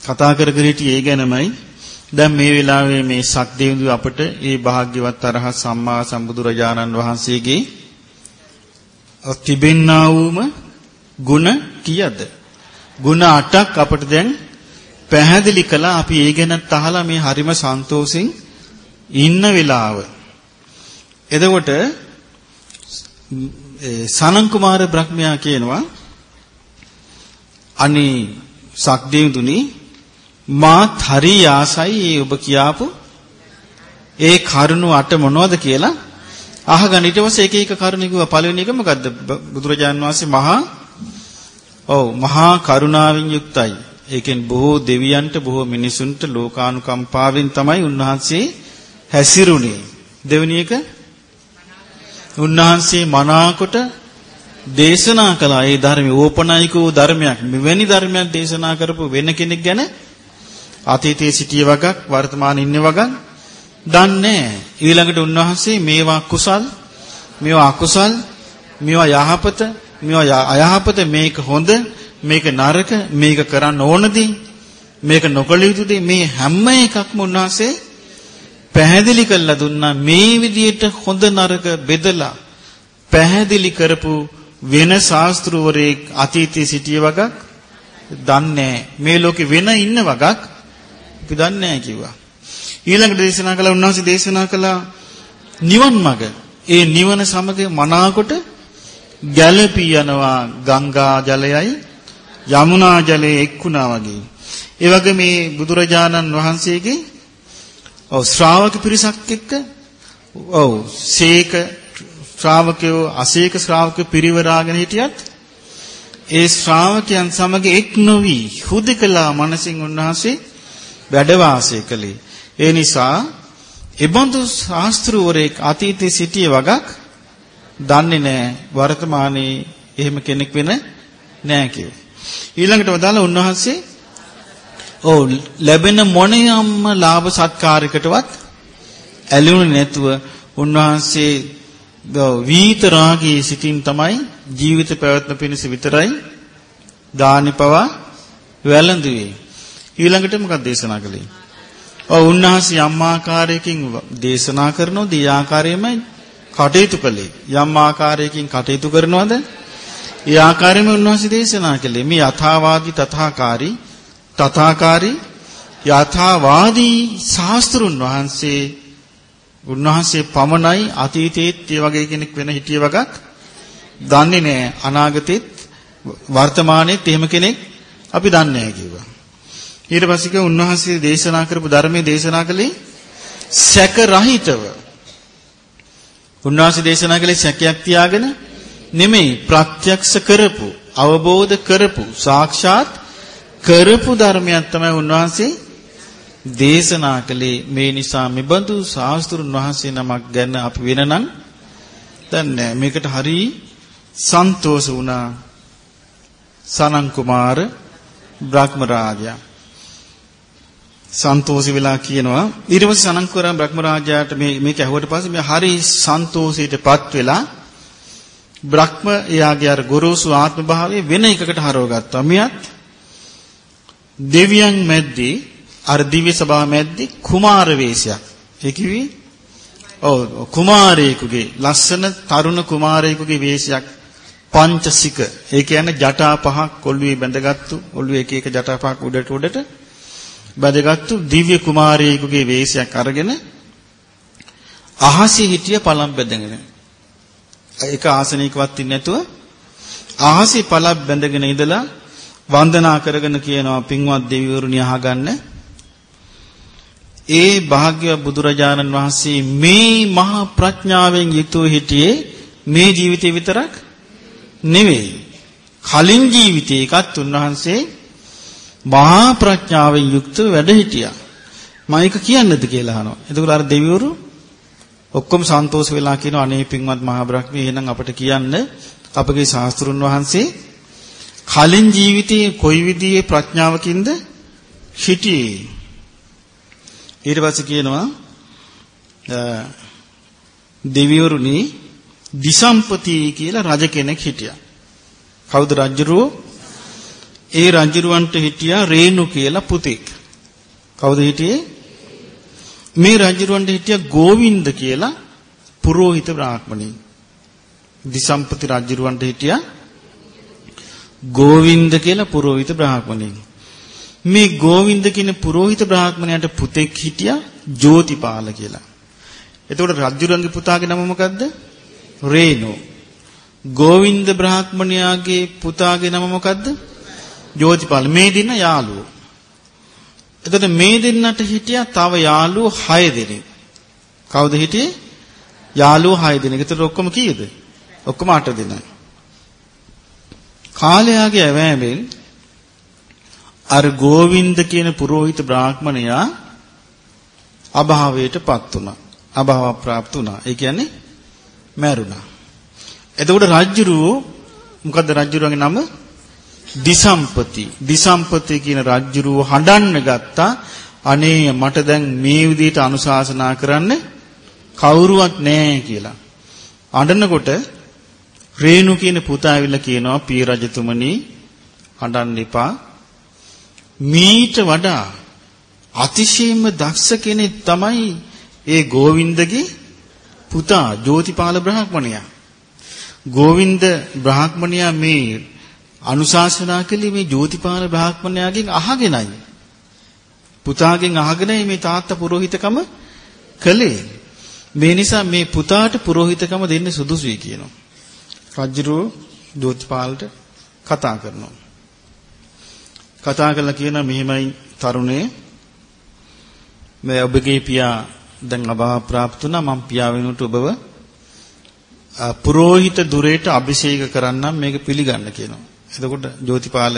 කතා කර කර හිටියේ ගැනමයි. දැන් මේ වෙලාවේ මේ සක්දේවිඳු අපට ඒ භාග්‍යවත් අරහ සම්මා සම්බුදුරජාණන් වහන්සේගේ තිබෙන්නා වූම ಗುಣ කීයද? ಗುಣ 8ක් අපට දැන් පැහැදිලි කළා. අපි ඒ ගැන තහලා මේ හරිම සන්තෝෂෙන් ඉන්න වෙලාව. එතකොට සනන් කුමාර බ්‍රහ්මයා කියනවා අනේ සක්දේවුනි මාත් හරි ආසයි ඒ ඔබ කියාපු ඒ කරුණු අට මොනවද කියලා? අහගන්න ඊට පස්සේ එක එක කරුණු කිව්වා. පළවෙනි එක මොකද්ද? බුදුරජාන් වහන්සේ මහා ඔව් මහා කරුණාවෙන් යුක්තයි. ඒ කියන්නේ බොහෝ දෙවියන්ට බොහෝ මිනිසුන්ට ලෝකානුකම්පාවෙන් තමයි උන්වහන්සේ හැසිරුණේ දෙවෙනි එක උන්වහන්සේ මනාකොට දේශනා කළා. ඒ ධර්මයේ ඕපනායිකෝ ධර්මයක් මෙවැනි ධර්මයක් දේශනා කරපු වෙන කෙනෙක් ගැන අතීතයේ සිටිය වගක් වර්තමානයේ ඉන්න වගක් දන්නේ ඊළඟට උන්වහන්සේ මේවා කුසල් මේවා අකුසල් මේවා යහපත මේවා අයහපත මේක හොඳ මේක නරක මේක කරන්න ඕනදී මේක නොකළ යුතුදී මේ හැම එකක්ම උන්වහන්සේ පැහැදිලි කරලා දුන්නා මේ විදිහට හොඳ නරක බෙදලා පැහැදිලි කරපු වෙන ශාස්ත්‍රවරයෙක් අතීතයේ සිටිය වගක් දන්නේ මේ ලෝකේ වෙන ඉන්න වගක් අපි දන්නේ නැහැ කිව්වා. ඊළඟට දේශනා කළා උන්වහන්සේ දේශනා කළා නිවන් මඟ. ඒ නිවන සමග මනාකොට ගැළපී යනවා ගංගා ජලයයි යමුනා ජලයේ එක්ුණා වගේ. ඒ වගේ මේ බුදුරජාණන් වහන්සේගේ ඔව් ශ්‍රාවක පිරිසක් එක්ක ඔව් සීක ශ්‍රාවකයෝ අසීක ශ්‍රාවක පිරිවරාගෙන හිටියත් ඒ ශ්‍රාවකයන් සමග එක් නොවි හුදකලා මනසින් උන්වහන්සේ වැඩ වාසය කළේ. ඒ නිසා එබඳු ශාස්ත්‍රවරයෙක් අතීතයේ සිටිය වගක් දන්නේ නැහැ වර්තමානයේ එහෙම කෙනෙක් වෙන නැහැ කියලා. ඊළඟට වදාළ උන්වහන්සේ ඔව් ලැබෙන මොනියම්ම ලාභ සත්කාරයකටවත් ඇලුනේ නැතුව උන්වහන්සේ වීත රාගී සිටින් තමයි ජීවිත පැවැත්ම පිණිස විතරයි දානිපවා වැළඳුවේ. ඊළඟට මොකක්ද දේශනා කළේ? ඔව් උන්වහන්සේ යම් ආකාරයකින් දේශනා කරනොත් ඒ ආකාරයෙන්මයි කටයුතු කළේ. යම් ආකාරයකින් කටයුතු කරනවද? ඒ ආකාරයෙන්ම උන්වහන්සේ දේශනා කළේ. මේ යථාවාදී තථාකාරී තථාකාරී යථාවාදී ශාස්ත්‍රුන් වහන්සේ උන්වහන්සේ පමණයි අතීතයේත් ඒ වගේ කෙනෙක් වෙන හිටිය වගක් දන්නේ නැහැ අනාගතෙත් වර්තමානයේත් එහෙම කෙනෙක් අපි දන්නේ නැහැ කිව්වා. ඊට පස්සේ කිව්වා උන්වහන්සේ දේශනා කරපු ධර්මයේ දේශනා කළේ සැක රහිතව. උන්වහන්සේ දේශනා කළේ සැකයක් තියාගෙන නෙමෙයි ප්‍රත්‍යක්ෂ කරපු අවබෝධ කරපු සාක්ෂාත් කරපු ධර්මයක් තමයි උන්වහන්සේ දේශනා කළේ. මේ නිසා මෙබඳු ශාස්ත්‍රුන් වහන්සේ නමක් ගැන අපි වෙනනම් දන්නේ මේකට හරි සන්තෝෂ වුණා. සනන් කුමාර බ්‍රහ්ම රාජයා සන්තෝෂි වෙලා කියනවා ඊට පස්සේ සනන් කුමාර බ්‍රහ්ම රාජයාට මේ මේක ඇහුවට පස්සේ මේ හරි සන්තෝෂයටපත් වෙලා බ්‍රහ්ම එයාගේ අර ගොරෝසු ආත්ම භාවයේ වෙන එකකට හරව ගත්තා. මියත් දෙවියන් මැද්දේ අර දිව්‍ය සභාව මැද්දේ කුමාර වේශයක්. ඒ කිවි ඔව් කුමාරයෙකුගේ ලස්සන තරුණ කුමාරයෙකුගේ වේශයක් පංචසික. ඒ කියන්නේ ජටා පහක් ඔළුවේ බැඳගත්තු ඔළුවේ එක එක ජටා පහක් උඩට උඩට බැඳගත්තු දිව්‍ය කුමාරයෙකුගේ වේශයක් අරගෙන අහසේ හිටිය පළම් බැඳගෙන එක ආසනයකවත් ඉන්නේ නැතුව අහසේ පළක් බැඳගෙන ඉඳලා වන්දනා කරගෙන කියනවා පින්වත් දෙවිවරුනි අහගන්න ඒ භාග්‍ය බුදුරජාණන් වහන්සේ මේ මහා ප්‍රඥාවෙන් යුතුව හිටියේ මේ ජීවිතේ විතරක් නෙවෙයි. කලින් ජීවිතේකත් උන්වහන්සේ මහා ප්‍රඥාවෙන් යුක්තව වැඩ හිටියා. මම ඒක කියන්නද කියලා අහනවා. එතකොට අර දෙවිවරු ඔක්කොම සන්තෝෂ වෙලා කියනවා අනේ පින්වත් මහා බ්‍රහ්මී එහෙනම් අපිට කියන්න අපගේ ශාස්ත්‍රුන් වහන්සේ කලින් ජීවිතයේ කොයි විදිහේ ප්‍රඥාවකින්ද හිටියේ ඊට පස්සේ කියනවා දෙවිවරුනි දිසම්පති කියලා රජ කෙනෙක් හිටියා. කවුද රජුරෝ? ඒ රජුරවන්ට හිටියා රේණු කියලා පුතෙක්. කවුද හිටියේ? මේ රජුරවන්ට හිටියා ගෝවින්ද කියලා පුරোহিত බ්‍රාහ්මණෙක්. දිසම්පති රජුරවන්ට හිටියා ගෝවින්ද කියලා පුරෝහිත බ්‍රාහ්මණයෙක්. මේ ගෝවින්ද කියන පුරෝහිත බ්‍රාහ්මණයාට පුතෙක් හිටියා ජෝතිපාල කියලා. එතකොට රජුරන්ගේ පුතාගේ නම මොකද්ද? රේනෝ. ගෝවින්ද බ්‍රාහ්මණයාගේ පුතාගේ නම මොකද්ද? ජෝතිපාල. මේ දින යාළුවෝ. එතකොට මේ දෙන්නට හිටියා තව යාළුවෝ 6 දෙනෙක්. කවුද හිටියේ? යාළුවෝ 6 දෙනෙක්. එතකොට ඔක්කොම කීයද? ඔක්කොම 8 දෙනයි. කාලයාගේ ඇවෑමෙන් අර ගෝවින්ද කියන පුරোহিত බ්‍රාහ්මණයා අභාවයටපත් වුණා. අභාව ප්‍රාප්ත වුණා. ඒ කියන්නේ මැරුණා. එතකොට රජ්ජුරුව මොකද්ද රජ්ජුරුවගේ නම? දිසම්පති. දිසම්පති කියන රජ්ජුරුව හඬන්න ගත්තා. අනේ මට දැන් මේ විදිහට අනුශාසනා කරන්න කවුරුවත් නැහැ කියලා. අඬනකොට රේණු කියන පුතා ඇවිල්ලා කියනවා පිය රජතුමනි හඬන්න එපා. මීට වඩා අතිශයින්ම දක්ෂ කෙනෙක් තමයි ඒ ගෝවින්දගේ පුතා ජෝතිපාල බ්‍රහ්මණයා. ගෝවින්ද බ්‍රහ්මණයා මේ අනුශාසනා කළේ මේ ජෝතිපාල බ්‍රහ්මණයාගෙන් අහගෙනයි. පුතාගෙන් අහගෙනයි මේ තාත්තා පුරোহিতකම කළේ. මේ නිසා මේ පුතාට පුරোহিতකම දෙන්න සුදුසුයි කියනවා. රජුරෝ දෝතිපාලට කතා කරනවා. කතා කරලා කියන මෙහෙමයි තරුණේ මේ ඔබගේ පියා දැන් අභාව પ્રાપ્ત වුණා මම පියා වෙනුවට ඔබව පුරෝහිත දුරේට අභිෂේක කරන්නම් මේක පිළිගන්න කියනවා. එතකොට ජෝතිපාල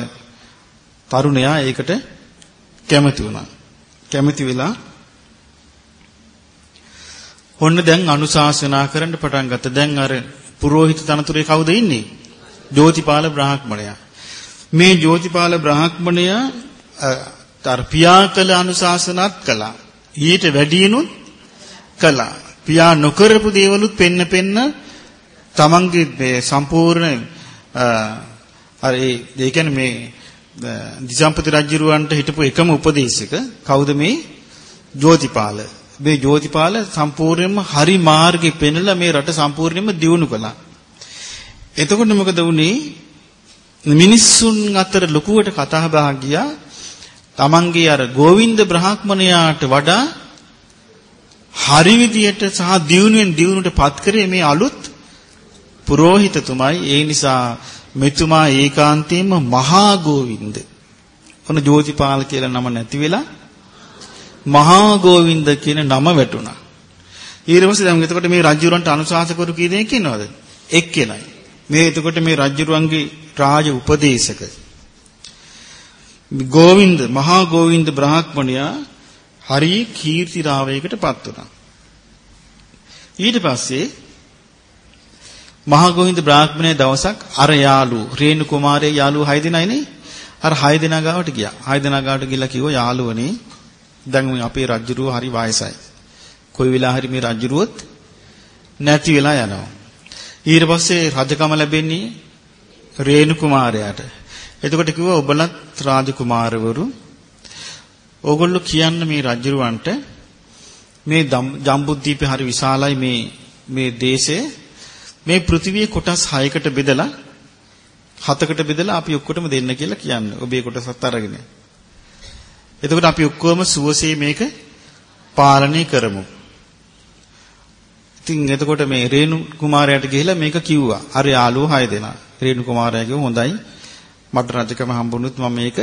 තරුණයා ඒකට කැමති වුණා. කැමති වෙලා ඔන්න දැන් අනුශාසනා කරන්න පටන් ගත්තා. දැන් අර පුරোহিত තනතුරේ කවුද ඉන්නේ? ජෝතිපාල බ්‍රාහ්මණයා. මේ ජෝතිපාල බ්‍රාහ්මණයා තර පියා කළ අනුශාසනාත් කළා. ඊට වැඩියනුත් කළා. පියා නොකරපු දේවලුත් පෙන්න පෙන්න තමන්ගේ මේ සම්පූර්ණ අර ඒ කියන්නේ මේ දිසම්පති රජුරවන්ට හිටපු එකම උපදේශක කවුද මේ ජෝතිපාල මේ ජෝතිපාල සම්පූර්ණයෙන්ම හරි මාර්ගේ පෙන්ලා මේ රට සම්පූර්ණයෙන්ම දියුණු කළා. එතකොට මොකද වුනේ? මිනිස්සුන් අතර ලොකුවට කතා බහ ගියා. තමන්ගේ අර ගෝවින්ද බ්‍රාහ්මණයාට වඩා හරි විදියට සහ දියුණුවෙන් දියුණුවට පත් කරේ මේ අලුත් පුරোহিতතුමයි ඒ නිසා මෙතුමා ඒකාන්තයෙන්ම මහා ගෝවින්ද. ඔන්න ජෝතිපාල කියලා නම නැති වෙලා මහා ගෝවින්ද කියන නම වැටුණා. ඊට පස්සේ දැන් එතකොට මේ රජුරන්ට අනුශාසකවරු කී දෙනෙක් ඉන්නවද? එක්කෙනයි. මේ එතකොට මේ රජුරන්ගේ රාජ උපදේශක. ගෝවින්ද මහා ගෝවින්ද බ්‍රාහ්මණයා හරි කීර්ති රාවයකටපත් වුණා. ඊට පස්සේ මහා ගෝවින්ද බ්‍රාහ්මණය දවසක් අර යාළු රේණු කුමාරයේ යාළු 6 දෙනයිනේ අර 6 දෙනා ගාවට ගියා. 6 දෙනා ගාවට ගිහලා කිව්වා යාළුවනේ දැන් මේ අපේ රජුරුව හරි වයසයි. කොයි වෙලාව හරි මේ රජුරුවත් නැති වෙලා යනවා. ඊට පස්සේ රජකම ලැබෙන්නේ රේණු කුමාරයාට. එතකොට කිව්වා ඔබලත් රාජකුමාරවරු ඕගොල්ලෝ කියන්න මේ රජුරවන්ට මේ ජම්බුද්දීපේ හරි විශාලයි මේ මේ දේශය මේ පෘථිවිය කොටස් 6කට බෙදලා හතකට බෙදලා අපි ඔක්කොටම දෙන්න කියලා කියන්න. ඔබේ කොටසත් අරගෙන. එතකොට අපි ඔක්කොම සුවසේ මේක පාලනය කරමු. ඉතින් එතකොට මේ රේණු කුමාරයාට ගිහිලා මේක කිව්වා. අර යාළුවෝ 6 දෙනා. රේණු කුමාරයා කිව්වා හොඳයි. මට රජකම හම්බුනොත් මම මේක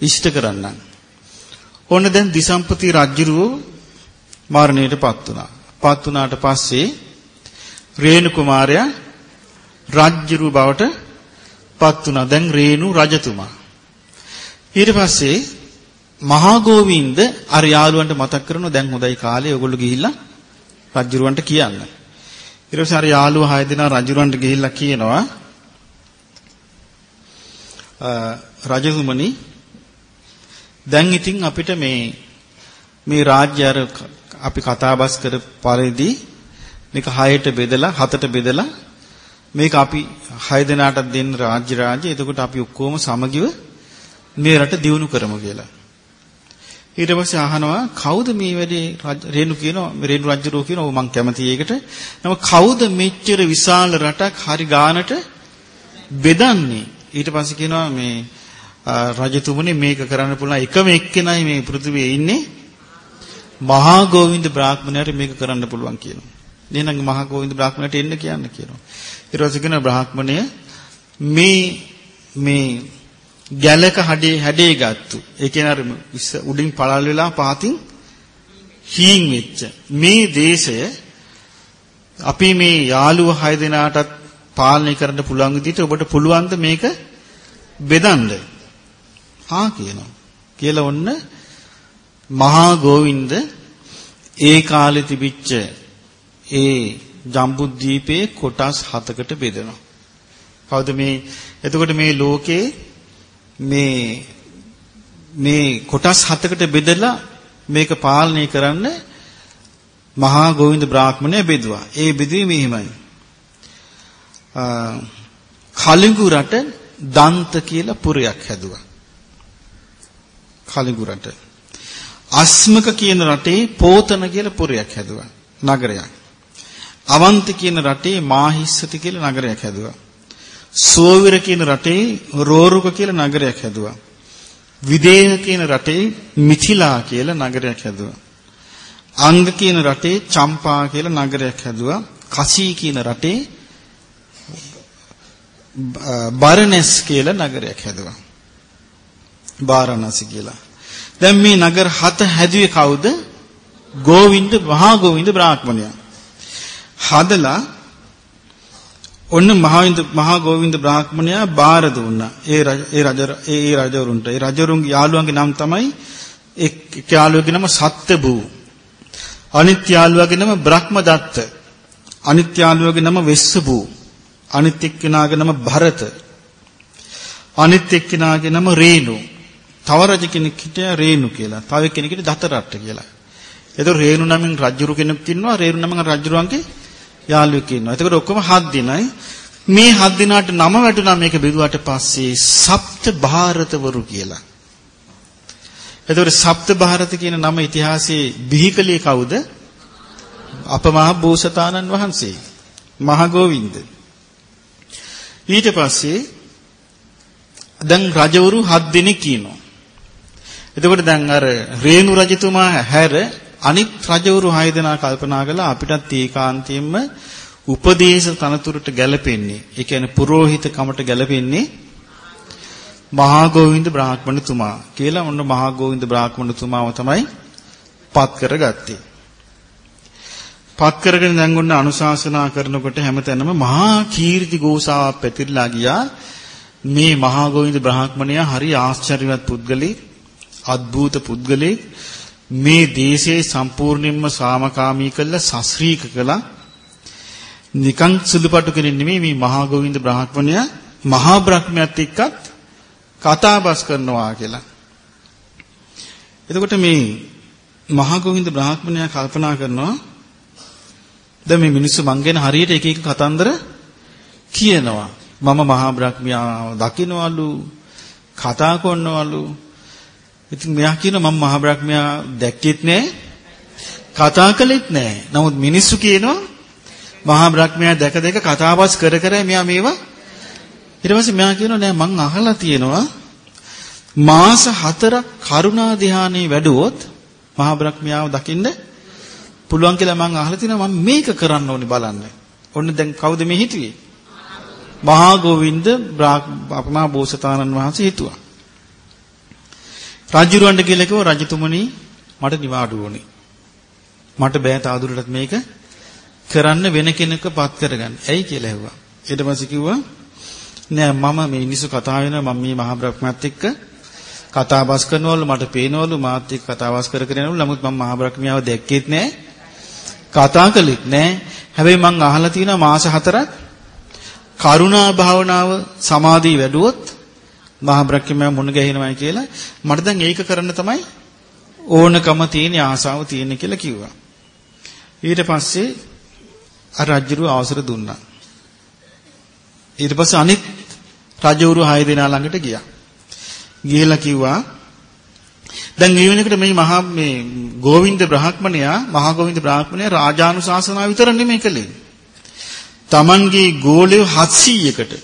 ඉෂ්ට කරන්නම්. ඔන්න දැන් දිසම්පති රජුරුව මරණයටපත් වුණා. පත් වුණාට පස්සේ රේණු කුමාරයා රජ්ජුරු බවට පත් වුණා. දැන් රේණු රජතුමා. ඊට පස්සේ මහා ගෝවින්ද අර යාළුවන්ට මතක් කරනවා දැන් හොඳයි කාලේ ඔයගොල්ලෝ ගිහිල්ලා රජුරවන්ට කියන්න. ඊට පස්සේ අර යාළුවා හය දෙනා රජුරවන්ට ගිහිල්ලා කියනවා රජතුමනි දැන් ඉතින් අපිට මේ මේ රාජ්‍ය අර අපි කතාබස් කර පරිදි මේක හයට බෙදලා හතට බෙදලා මේක අපි හය දෙනාට දෙන්න රාජ්‍ය රාජ්‍ය එතකොට අපි ඔක්කොම සමගිව මේ රට දියුණු කරමු කියලා. ඊට පස්සේ අහනවා කවුද මේ වැඩේ රේණු කියනවා රේණු රජුරෝ කියනවා මං කැමති ඒකට. නම කවුද මෙච්චර විශාල රටක් හරි ගානට බෙදන්නේ? ඊට පස්සේ කියනවා මේ රජතුමනි මේක කරන්න පුළුවන් එකම එක්කෙනයි මේ පෘථිවියේ ඉන්නේ. මහා ගෝවින්ද බ්‍රාහ්මණයට මේක කරන්න පුළුවන් කියනවා. එහෙනම් මහා ගෝවින්ද බ්‍රාහ්මණයට එන්න කියන්න කියනවා. ඊට පස්සේ කියන බ්‍රාහ්මණය මේ මේ ගැලක හැඩේ හැඩේ ගත්තු. ඒ කියන්නේ අර උඩින් පළල් වෙලා පහතින් හීන් වෙච්ච මේ දේශය අපි මේ යාළුව හය දෙනාටත් පාලනය කරන්න පුළුවන් විදිහට ඔබට පුළුවන් ද මේක බෙදන්න? හා කියනවා. කියලා ඔන්න මහා ගෝවින්ද ඒ කාලේ තිබිච්ච ඒ ජම්බුද්වීපයේ කොටස් හතකට බෙදෙනවා. කවුද මේ එතකොට මේ ලෝකේ මේ මේ කොටස් හතකට බෙදලා මේක පාලනය කරන්න මහා ගෝවින්ද බ්‍රාහ්මණය බෙදුවා. ඒ බෙදුවේ මෙහිමයි. කලිඟු රට දන්ත කියලා පුරයක් හැදුවා. කලිඟු රට. අස්මක කියන රටේ පෝතන කියලා පුරයක් හැදුවා. නගරයක්. අවන්ති කියන රටේ මාහිස්සති කියලා නගරයක් හැදුවා. සෝවිර කියන රටේ රෝරුක කියලා නගරයක් හැදුවා. විදේහ කියන රටේ මිථිලා කියලා නගරයක් හැදුවා. අංග කියන රටේ චම්පා කියලා නගරයක් හැදුවා. කසී කියන රටේ බරණස් කියලා නගරයක් හැදුවා. බාරණසි කියලා. දැන් මේ නගර හත හැදුවේ කවුද? ගෝවින්ද මහා ගෝවින්ද බ්‍රාහ්මණයා. හදලා ඔන්න මහවින්ද මහා ගෝවින්ද බ්‍රාහ්මණයා බාර දුන්නා. ඒ ඒ රජ ඒ රජවරුන්ට. ඒ රජවරුන්ගේ යාළුවන්ගේ නම් තමයි එක් යාළුවගේ නම සත්‍යබූ. අනිත් යාළුවගේ නම බ්‍රහ්මදත්ත. අනිත් යාළුවගේ නම වෙස්සබූ. අනිත් එක්කෙනාගේ නම භරත. අනිත් එක්කෙනාගේ නම රේණු. තව රජ කෙනෙක් හිටියා රේණු කියලා. තව කෙනෙකුට දතරට්ට කියලා. එතකොට රේණු නමින් රජුරු කෙනෙක් ඉන්නවා. රේණු නමින් රජුරුවන්ගේ යාළුවෙක් ඉන්නවා. එතකොට ඔක්කොම 7 දිනයි. මේ 7 දිනාට නම වැටුණා මේක බෙදුවට පස්සේ සප්ත ಭಾರತවරු කියලා. එතකොට සප්ත ಭಾರತ කියන නම ඉතිහාසයේ බිහිකලේ කවුද? අපමහ බෝසතාණන් වහන්සේ. මහගෝවින්ද. ඊට පස්සේ දැන් රජවරු 7 දිනක් කියනවා. එතකොට දැන් අර රේණු රජතුමා හැර අනිත් රජවරු 6 දෙනා කල්පනා කළා අපිටත් ඒකාන්තයෙන්ම උපදේශ තනතුරට ගැලපෙන්නේ ඒ කියන්නේ පූජෝහිත කමට ගැලපෙන්නේ මහා ගෝවින්ද බ්‍රාහ්මණතුමා කියලා මොන මහා ගෝවින්ද බ්‍රාහ්මණතුමාව තමයි පත් කරගත්තේ. පත් කරගෙන දැන් ඔන්න අනුශාසනා කරනකොට හැමතැනම මහා කීර්ති ගෝසාවක් පැතිරලා ගියා. මේ මහා ගෝවින්ද බ්‍රාහ්මණයා හරි ආශ්චර්යවත් පුද්ගලෙක්, අద్භූත පුද්ගලෙක්. මේ දේශයේ සම්පූර්ණයෙන්ම සාමකාමී කළ සස්ත්‍රීක කළා. නිකං සුළුපටු කෙනෙක් නෙමෙයි මේ මහා ගෝවින්ද බ්‍රාහ්මණයා මහා බ්‍රහ්මයාත් එක්කත් කතාබස් කරනවා කියලා. එතකොට මේ මහා ගෝවින්ද බ්‍රාහ්මණයා කල්පනා කරනවා දැන් මේ මිනිස්සු මං ගැන හරියට එක එක කතන්දර කියනවා. මම මහා බ්‍රහ්මයා දකින්නවලු කතා කරනවලු ඉතින් මෙයා කියනවා මම මහා බ්‍රහ්මයා දැක්කෙත් නෑ කතා කළෙත් නෑ. නමුත් මිනිස්සු කියනවා මහා බ්‍රහ්මයා දැක දැක කතාබස් කර කර මෙයා මේවා ඊට පස්සේ මෙයා කියනවා නෑ මං අහලා තියෙනවා මාස 4ක් කරුණා ධානයේ වැඩුවොත් මහා බ්‍රහ්මයාව දකින්න පුළුවන් කියලා මං අහලා තිනවා මම මේක කරන්න ඕනේ බලන්න. ඔන්න දැන් කවුද මේ හිතුවේ? මහා ගෝවින්ද අපමා බෝසතාණන් වහන්සේ හිතුවා. රජුරවන්ට කියලා කිව්ව රජතුමනි මට නිවාඩු ඕනේ. මට බෑ තාදුරටත් මේක කරන්න වෙන කෙනෙක්ව පත් කරගන්න. ඇයි කියලා ඇහුවා. ඊට පස්සේ කිව්වා නෑ මම මේ මිනිස්සු කතා වෙනවා මම මේ මහා බ්‍රහ්මයාත් එක්ක කතා බස් කරනවලු මට පේනවලු මාත් එක්ක කතා බස් කර කර යනවලු නමුත් මම මහා බ්‍රහ්මියාව දැක්කෙත් නෑ කතා කළෙත් නෑ හැබැයි මං අහලා තියෙනවා මාස හතරක් කරුණා භාවනාව සමාධිය වැඩුවොත් මහා බ්‍රහ්මයා මුණ ගැහෙනවයි කියලා මට දැන් ඒක කරන්න තමයි ඕනකම තියෙන ආසාව තියෙන කියලා කිව්වා ඊට පස්සේ අර රජුරු අවසර දුන්නා ඊට පස්සේ අනිත් රජවරු 6 දෙනා ළඟට ගියා. ගිහිලා කිව්වා දැන් මේ වෙනකොට මේ මහා මේ ගෝවින්ද බ්‍රාහ්මණයා මහා ගෝවින්ද බ්‍රාහ්මණයා රාජානුශාසනාව විතර නෙමෙයි කළේ. Tamanගේ ගෝලයෝ 700කට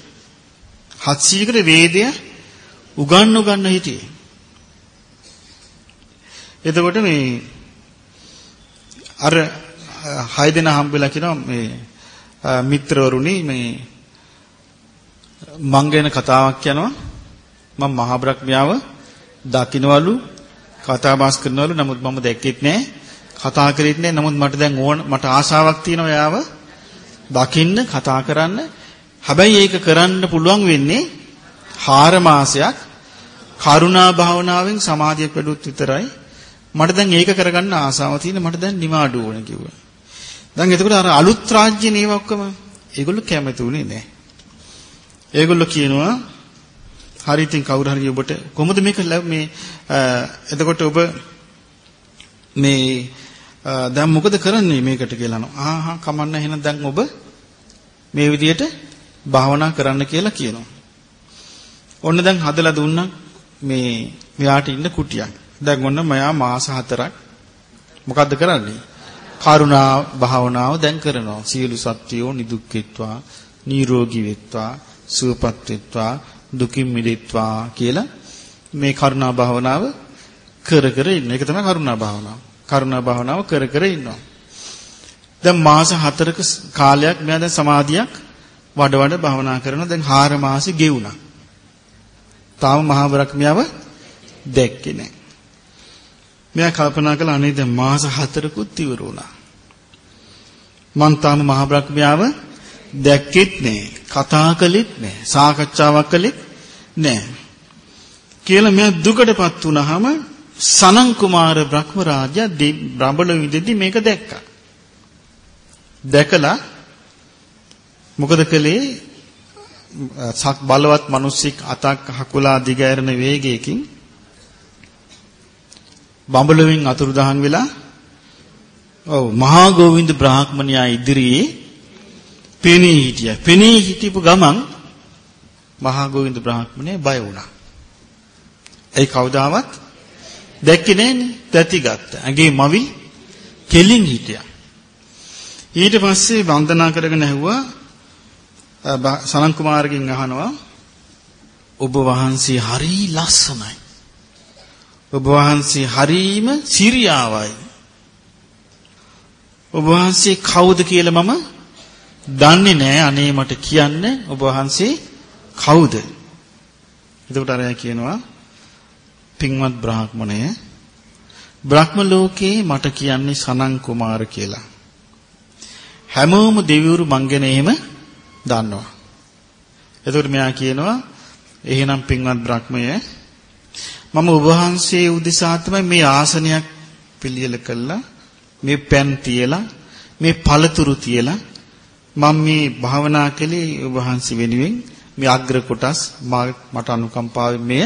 700කට වේදය උගන්ව ගන්න හිටියේ. එතකොට මේ අර හය දෙනා හම්බෙලා කියනවා මේ මිත්‍රවරුනි මේ මං ගැන කතාවක් යනවා. මම මහා බ්‍රහ්මයාව දකින්නවලු කතා බස් කරනවලු. නමුත් මම දැක්කෙත් නෑ. කතා කරෙත් නෑ. නමුත් මට දැන් ඕන මට ආසාවක් තියෙනවා එයාව දකින්න කතා කරන්න. හැබැයි ඒක කරන්න පුළුවන් වෙන්නේ 4 මාසයක් කරුණා භාවනාවෙන් සමාධියක් වැඩුවොත් විතරයි. මට දැන් ඒක කරගන්න ආසාව තියෙන මට දැන් නිමාඩු ඕන කිව්වා. දැන් එතකොට අර අලුත් රාජ්‍ය නේව ඔක්කොම? ඒගොල්ලෝ කැමති උනේ නෑ. ඒගොල්ලෝ කියනවා හරි ඉතින් කවුරු හරි ඔබට කොහොමද මේක මේ එතකොට ඔබ මේ දැන් මොකද කරන්නේ මේකට කියලා අහනවා. ආහා කමන්න එහෙනම් දැන් ඔබ මේ විදියට භාවනා කරන්න කියලා කියනවා. ඔන්න දැන් හදලා දුන්නා. මේ මෙයාට ඉන්න කුටියක්. දැන් ඔන්න මයා මාස 4ක් මොකද්ද කරන්නේ? කරුණා භාවනාව දැන් කරනවා. සියලු සත්වයෝ නිදුක් වෙත්වා, නිරෝගී වෙත්වා, සුවපත් වෙත්වා දුකින් මිදෙත්වා කියලා මේ කරුණා භාවනාව කර කර ඉන්න. ඒක තමයි කරුණා භාවනාව. කරුණා භාවනාව කර කර ඉන්නවා. දැන් මාස 4ක කාලයක් මෙයා දැන් සමාධියක් වඩ වඩ භාවනා කරනවා. දැන් 4 මාසෙ ගෙවුණා. තාම මහා බ්‍රහ්මියව දැක්කේ නැහැ. මෙයා කල්පනා කළා අනේ දැන් මාස 4කුත් ඉවර වුණා. මං තාම මහා බ්‍රහ්මියව දැක්කෙත් නෑ කතා කළෙත් නෑ සාකච්ඡාවක් කළෙත් නෑ කියලා මෙයා දුකටපත් වුනහම සනන් කුමාර බ්‍රහ්ම රාජා බ්‍රහ්මල විදෙදි මේක දැක්කා දැකලා මොකද කළේ සක් බලවත් මිනිස්සෙක් අතක් හකුලා දිගෑරෙන වේගයකින් බඹලොවින් අතුරුදහන් වෙලා ඔව් මහා ගෝවින්ද බ්‍රාහ්මණයා ඉදිරියේ පෙනී හිටියා. පෙනී හිටපු ගමන් මහා ගෝවින්ද බ්‍රාහ්මණය බය වුණා. ඒ කවදාවත් දැක්කේ නෑනේ. දැතිගත්ත. ඇගේ මවි කෙලින් හිටියා. ඊට පස්සේ වන්දනා කරගෙන ඇහුවා සනන් කුමාරගෙන් අහනවා ඔබ වහන්සේ හරි ලස්සනයි. ඔබ වහන්සේ හරීම සිරියාවයි. ඔබ වහන්සේ කවුද කියලා මම දන්නේ නැහැ අනේ මට කියන්න ඔබ වහන්සේ කවුද? එතකොට අරයා කියනවා පින්වත් බ්‍රාහ්මණය බ්‍රහ්ම ලෝකේ මට කියන්නේ සනන් කුමාර කියලා. හැමෝම දෙවිවරු මං ගැන එහෙම දන්නවා. එතකොට මෙයා කියනවා එහෙනම් පින්වත් බ්‍රහ්මය මම ඔබ වහන්සේ උදෙසා තමයි මේ ආසනයක් පිළියෙල කළා මේ පෑන් තියලා මේ පළතුරු තියලා මම මේ භාවනා කළේ ඔබ වහන්සේ වෙනුවෙන් මේ අග්‍ර කොටස් මට අනුකම්පාවෙන් මෙය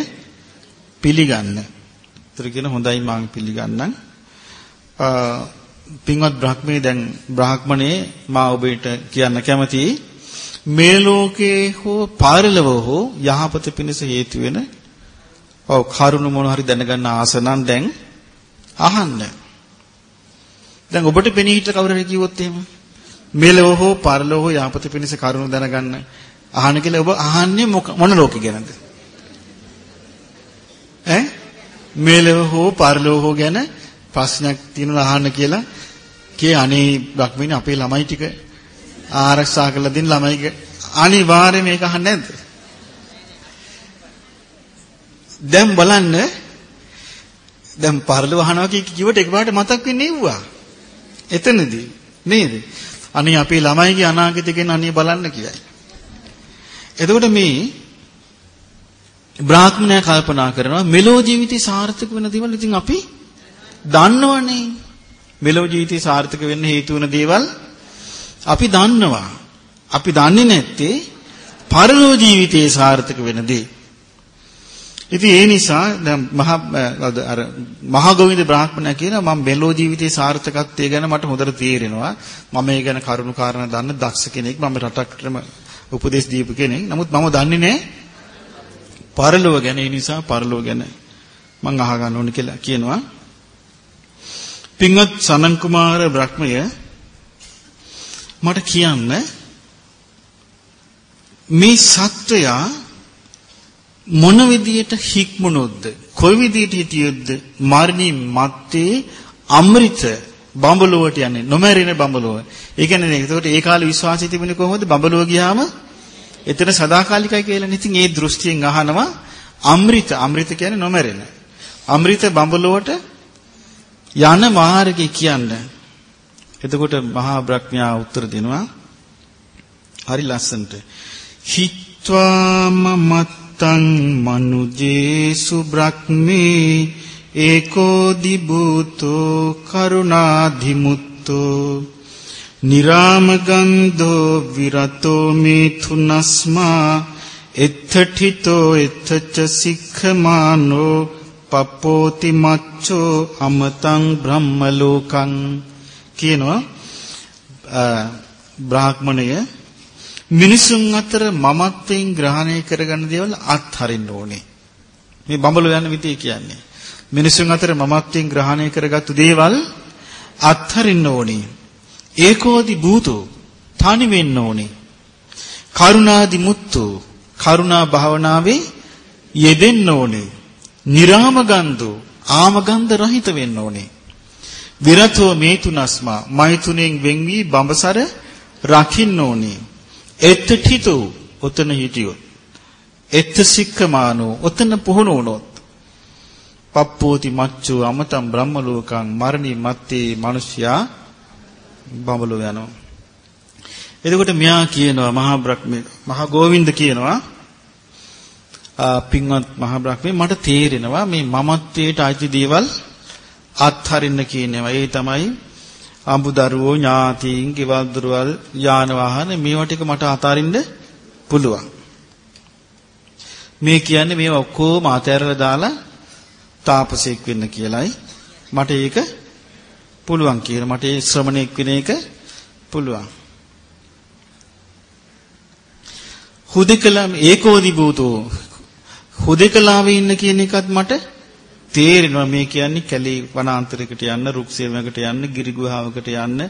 පිළිගන්න. ඒතර කියන හොඳයි මම පිළිගන්නම්. පින්වත් බ්‍රහ්මේ දැන් බ්‍රාහ්මණේ මා ඔබට කියන්න කැමතියි මේ ලෝකේ හෝ පාරලව හෝ යහපත පිණිස හේතු වෙන ඔව් කරුණ මොන හරි දැනගන්න ආස නම් දැන් අහන්න. දැන් ඔබට පෙනී හිට කවුරු හරි කිව්වොත් එහෙම මෙලොව හෝ පරලොව හෝ යහපත පිණිස කරුණු දැනගන්න අහන කියලා ඔබ අහන්නේ මොන ලෝකෙ ගැනද? ඈ මෙලොව හෝ පරලොව හෝ ගැන ප්‍රශ්නයක් තියෙනවා අහන්න කියලා කී අනේ බක්මිනේ අපේ ළමයි ටික ආරක්ෂා කරලා දෙන්න ළමයිගේ අනිවාර්යයෙන් මේක අහන්නේ නැද්ද? දැන් බලන්න දැන් පරලොව අහනවා කිව්වට එකපාරට මතක් වෙන්නේ නෙව්වා. එතනදී නේද? අනේ අපේ ළමයිගේ අනාගතය ගැන අනේ බලන්න කියයි. එතකොට මේ බ්‍රාහ්මණය කල්පනා කරනවා මෙලෝ ජීවිතේ සාර්ථක වෙන දේවල් ඉතින් අපි දන්නවනේ. මෙලෝ ජීවිතේ සාර්ථක වෙන්න හේතු වෙන දේවල් අපි දන්නවා. අපි දන්නේ නැත්තේ පරලෝ ජීවිතේ සාර්ථක වෙන දේ. ඉතින් ඒ නිසා දැන් මහ අර මහ ගෝවින්ද බ්‍රාහ්මණයා කියනවා මම මෙලෝ ජීවිතේ සාර්ථකත්වය ගැන මට හොඳට තේරෙනවා. මම ඒ ගැන කරුණු කාරණා දන්න දක්ෂ කෙනෙක්. මම රටකටම උපදේශ දීපු කෙනෙක්. නමුත් මම දන්නේ නැහැ පරලෝව ගැන. ඒ නිසා පරලෝව ගැන මම අහගන්න ඕනේ කියලා කියනවා. පින්වත් සනන් කුමාර බ්‍රහ්මය මට කියන්න මේ සත්වයා මොන විදියට හික්මුණොත්ද කොයි විදියට හිටියොත්ද මරණින් මත්තේ අමෘත බඹලුවට යන්නේ නොමැරෙන බඹලුව. ඒ කියන්නේ ඒකට ඒ කාලේ විශ්වාසය තිබුණේ කොහොමද බඹලුව ගියාම එතන සදාකාලිකයි කියලා. ඉතින් ඒ දෘෂ්ටියෙන් අහනවා අමෘත අමෘත කියන්නේ නොමැරෙන. අමෘත බඹලුවට යන මාර්ගය කියන්නේ. එතකොට මහා බ්‍රහ්මයා උත්තර දෙනවා. හරි ලස්සනට. හිත්වාම මත්තං මනුජේසු බ්‍රහ්මේ ඒකෝ දිබුතෝ කරුණාධිමුත්තෝ නිරාමගන්ධෝ විරතෝ මේ තුනස්මා එත්තඨිතෝ එත්තච සික්ඛමානෝ පප්පෝති මච්චෝ අමතං බ්‍රහ්මලෝකං කියනවා බ්‍රාහ්මණය මිනිසුන් අතර මමත්වයෙන් ග්‍රහණය කරගන්න දේවල් අත්හරින්න ඕනේ. මේ බඹලෝ යන විදිය කියන්නේ. මිනිසුන් අතර මමත්වයෙන් ග්‍රහණය කරගත්තු දේවල් අත්හරින්න ඕනේ. ඒකෝදි භූතෝ තනි වෙන්න ඕනේ. කරුණාදි මුත්තු කරුණා භාවනාවේ යෙදෙන්න ඕනේ. නිරාමගන්ධෝ ආමගන්ධ රහිත වෙන්න ඕනේ. විරතෝ මේතුනස්මා මෛතුනෙන් වෙන් වී බඹසර රකින්න ඕනේ. එත්තඨිතෝ ඔතන හිටියොත් එත්ත සික්කමානෝ ඔතන පුහුණු වුණොත් පප්පෝති මච්චෝ අමතම් බ්‍රහ්ම ලෝකං මරණි මත්තේ මිනිසයා බඹලෝ යනවා එතකොට මෙයා කියනවා මහා බ්‍රහ්මේ මහා ගෝවින්ද කියනවා පින්වත් මහා බ්‍රහ්මේ මට තේරෙනවා මේ මමත්වයට අයිති දේවල් අත්හරින්න කියනවා ඒ තමයි අඹදරුවෝ ඥාතීන් ගෙවල් දොරවල් යාන වාහන මේවා ටික මට අතාරින්න පුළුවන්. මේ කියන්නේ මේවා ඔක්කොම අතහැරලා දාලා තාපසෙක් වෙන්න කියලයි. මට ඒක පුළුවන් කියලා. මට ඒ ශ්‍රමණෙක් වෙන එක පුළුවන්. හුදකලම් ඒකෝදි භූතෝ හුදකලාවේ ඉන්න කියන එකත් මට තේරෙනවා මේ කියන්නේ කැලේ වනාන්තරයකට යන්න, රුක් සේවයකට යන්න, ගිරි ගුහාවකට යන්න,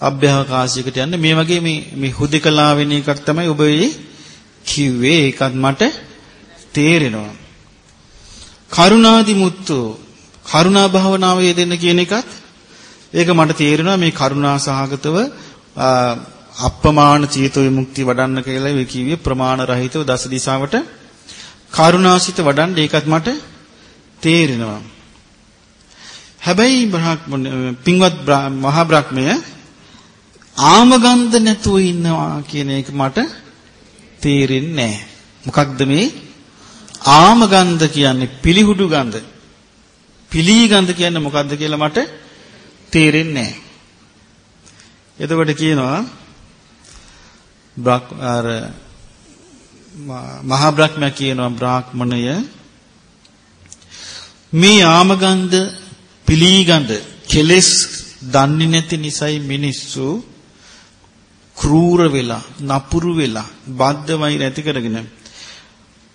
අභ්‍යවකාශයකට යන්න මේ වගේ මේ මේ හුදකලා වෙන එකක් තමයි ඔබ කිව්වේ. ඒකත් මට තේරෙනවා. කරුණාදි මුත්තු කරුණා භාවනාව යෙදෙන්න කියන එකත් ඒක මට තේරෙනවා මේ කරුණා සහගතව අප්‍රමාණ චේතෝ විමුක්ති වඩන්න කියලා ඒ කිව්වේ ප්‍රමාණ රහිතව දස දිශාවට කරුණාසිත වඩන්න ඒකත් මට තේරෙනවා. හැබැයි පින්වත් මහා බ්‍රහ්මය ආමගන්ධ නැතුව ඉන්නවා කියන එක මට තේරෙන්නේ නැහැ. මොකක්ද මේ ආමගන්ධ කියන්නේ පිළිහුඩු ගන්ධ. පිළී ගන්ධ කියන්නේ මොකක්ද කියලා මට තේරෙන්නේ නැහැ. එතකොට කියනවා බ්‍රක් අර මහා බ්‍රහ්මයා කියනවා බ්‍රාහ්මණය මේ ආමගන්ධ පිළීගඳ කෙලෙස් දන්නේ නැති නිසයි මිනිස්සු ක්‍රූර වෙලා නපුරු වෙලා බද්ධ වෛර ඇති කරගෙන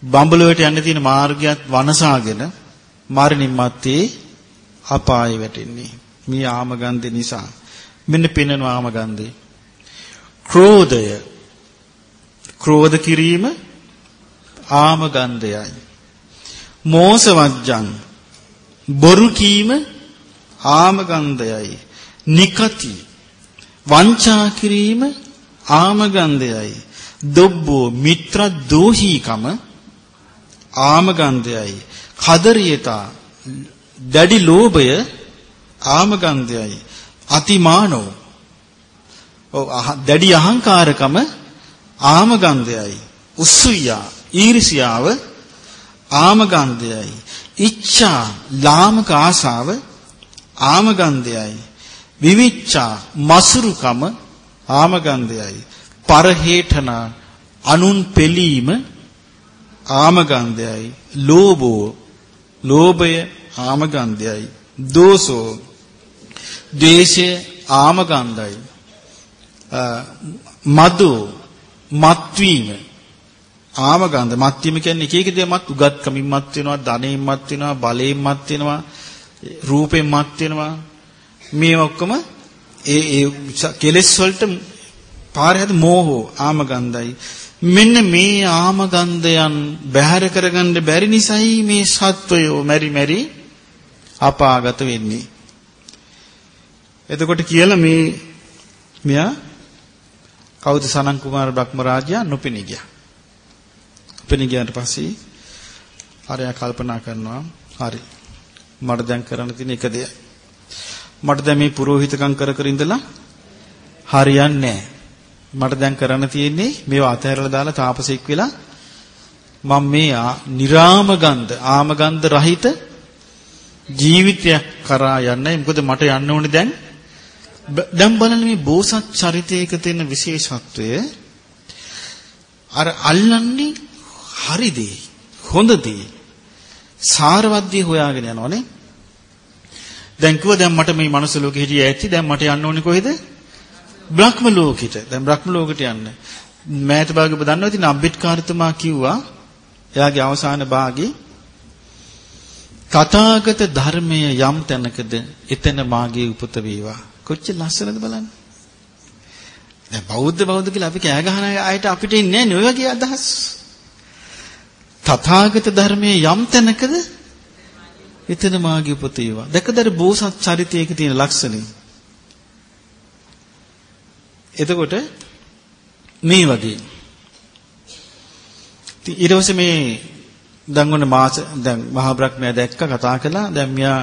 බඹලුවට යන්න තියෙන මාර්ගයත් වනසාගෙන මරණින් මත්තේ අපාය වැටෙන්නේ. මේ ආමගන්ධ නිසා. මෙන්න පෙනෙන ආමගන්ධේ ක්‍රෝධය. ක්‍රෝධ කිරීම ආමගන්ධයයි. මෝසවජ්ජං බොරු කීම ආමගන්ධයයි. නිකති වංචා කිරීම ආමගන්ධයයි. දොබ්බෝ මිත්‍ර දෝහීකම ආමගන්ධයයි. කදරියතා දැඩි ලෝභය ආමගන්ධයයි. අතිමානෝ ඔව් දැඩි අහංකාරකම ආමගන්ධයයි. උස්සුයා ඊර්ෂියාව ආමගන්ධයයි. ඉච්ඡා ලාමක ආශාව ආමගන්ධයයි. විවිච්ඡා මසුරුකම ආමගන්ධයයි. පරහේඨනා අනුන් පෙලීම ආමගන්ධයයි. ලෝභෝ ලෝභය ආමගන්ධයයි. දෝසෝ ද්වේෂය ආමගන්ධයි. මදු මත්වීම ආමගන්ධ මත්වීම කියන්නේ එක එක දේවල් උගත්කමින් මත් වෙනවා ධනෙන් මත් වෙනවා බලයෙන් මත් වෙනවා රූපෙන් මත් වෙනවා. මේ ඔක්කොම ඒ ඒ කෙලෙස් වලට පාරේ හද මෝහෝ ආමගන්ධයි මෙන්න මේ ආමගන්ධයන් බැහැර කරගන්න බැරි නිසායි මේ සත්වයෝ මෙරි මෙරි අපාගත වෙන්නේ. එතකොට කියලා මේ මෙයා කවුද සනන් කුමාර බ්‍රහ්මරාජයා නොපෙනී ගියා. නොපෙනී ගියාට පස්සේ ආරයා කල්පනා කරනවා හරි මට දැන් කරන්න තියෙන එක දෙයයි. මට දැන් මේ පුරোহিতකම් කර කර ඉඳලා හරියන්නේ නැහැ. මට දැන් කරන්න තියෙන්නේ මේවා අතහැරලා දාලා තාපසෙක් වෙලා මම මේ නිරාමගන්ධ ආමගන්ධ රහිත ජීවිතයක් කරා යන්නයි. මොකද මට යන්න ඕනේ දැන් දැන් බලන්න මේ බෝසත් චරිතයක තියෙන විශේෂත්වය අර අල්ලන්නේ හරි දේ හොඳ දේ සාරවත් දේ හොයාගෙන යනවනේ. දැන් කිව්ව දැන් මට මේ මනුස්ස ලෝකෙ හිටිය ඇති. දැන් මට යන්න ඕනේ කොහෙද? බ්‍රහ්ම ලෝකෙට. දැන් බ්‍රහ්ම ලෝකෙට යන්න. මෑත භාගෙ ඔබ දන්නවා ඉතින් අම්බෙඩ්කාර්තුමා කිව්වා එයාගේ අවසාන භාගේ තථාගත ධර්මය යම් තැනකද එතන මාගේ උපත වේවා. කොච්චර ලස්සනද බලන්න. දැන් බෞද්ධ බෞද්ධ කියලා අපි කෑ ගහන අයට අපිට ඉන්නේ නැහැ ඔය වගේ අදහස්. තථාගත ධර්මයේ යම් තැනකද එතන මාගේ උපත වේවා. දැකදර බෝසත් චරිතයක තියෙන ලක්ෂණේ. එතකොට මේ වගේ ඊට පස්සේ මේ දැන් ඔන්න මාස දැන් මහා බ්‍රහ්මයා දැක්ක කතා කළා දැන් මෙයා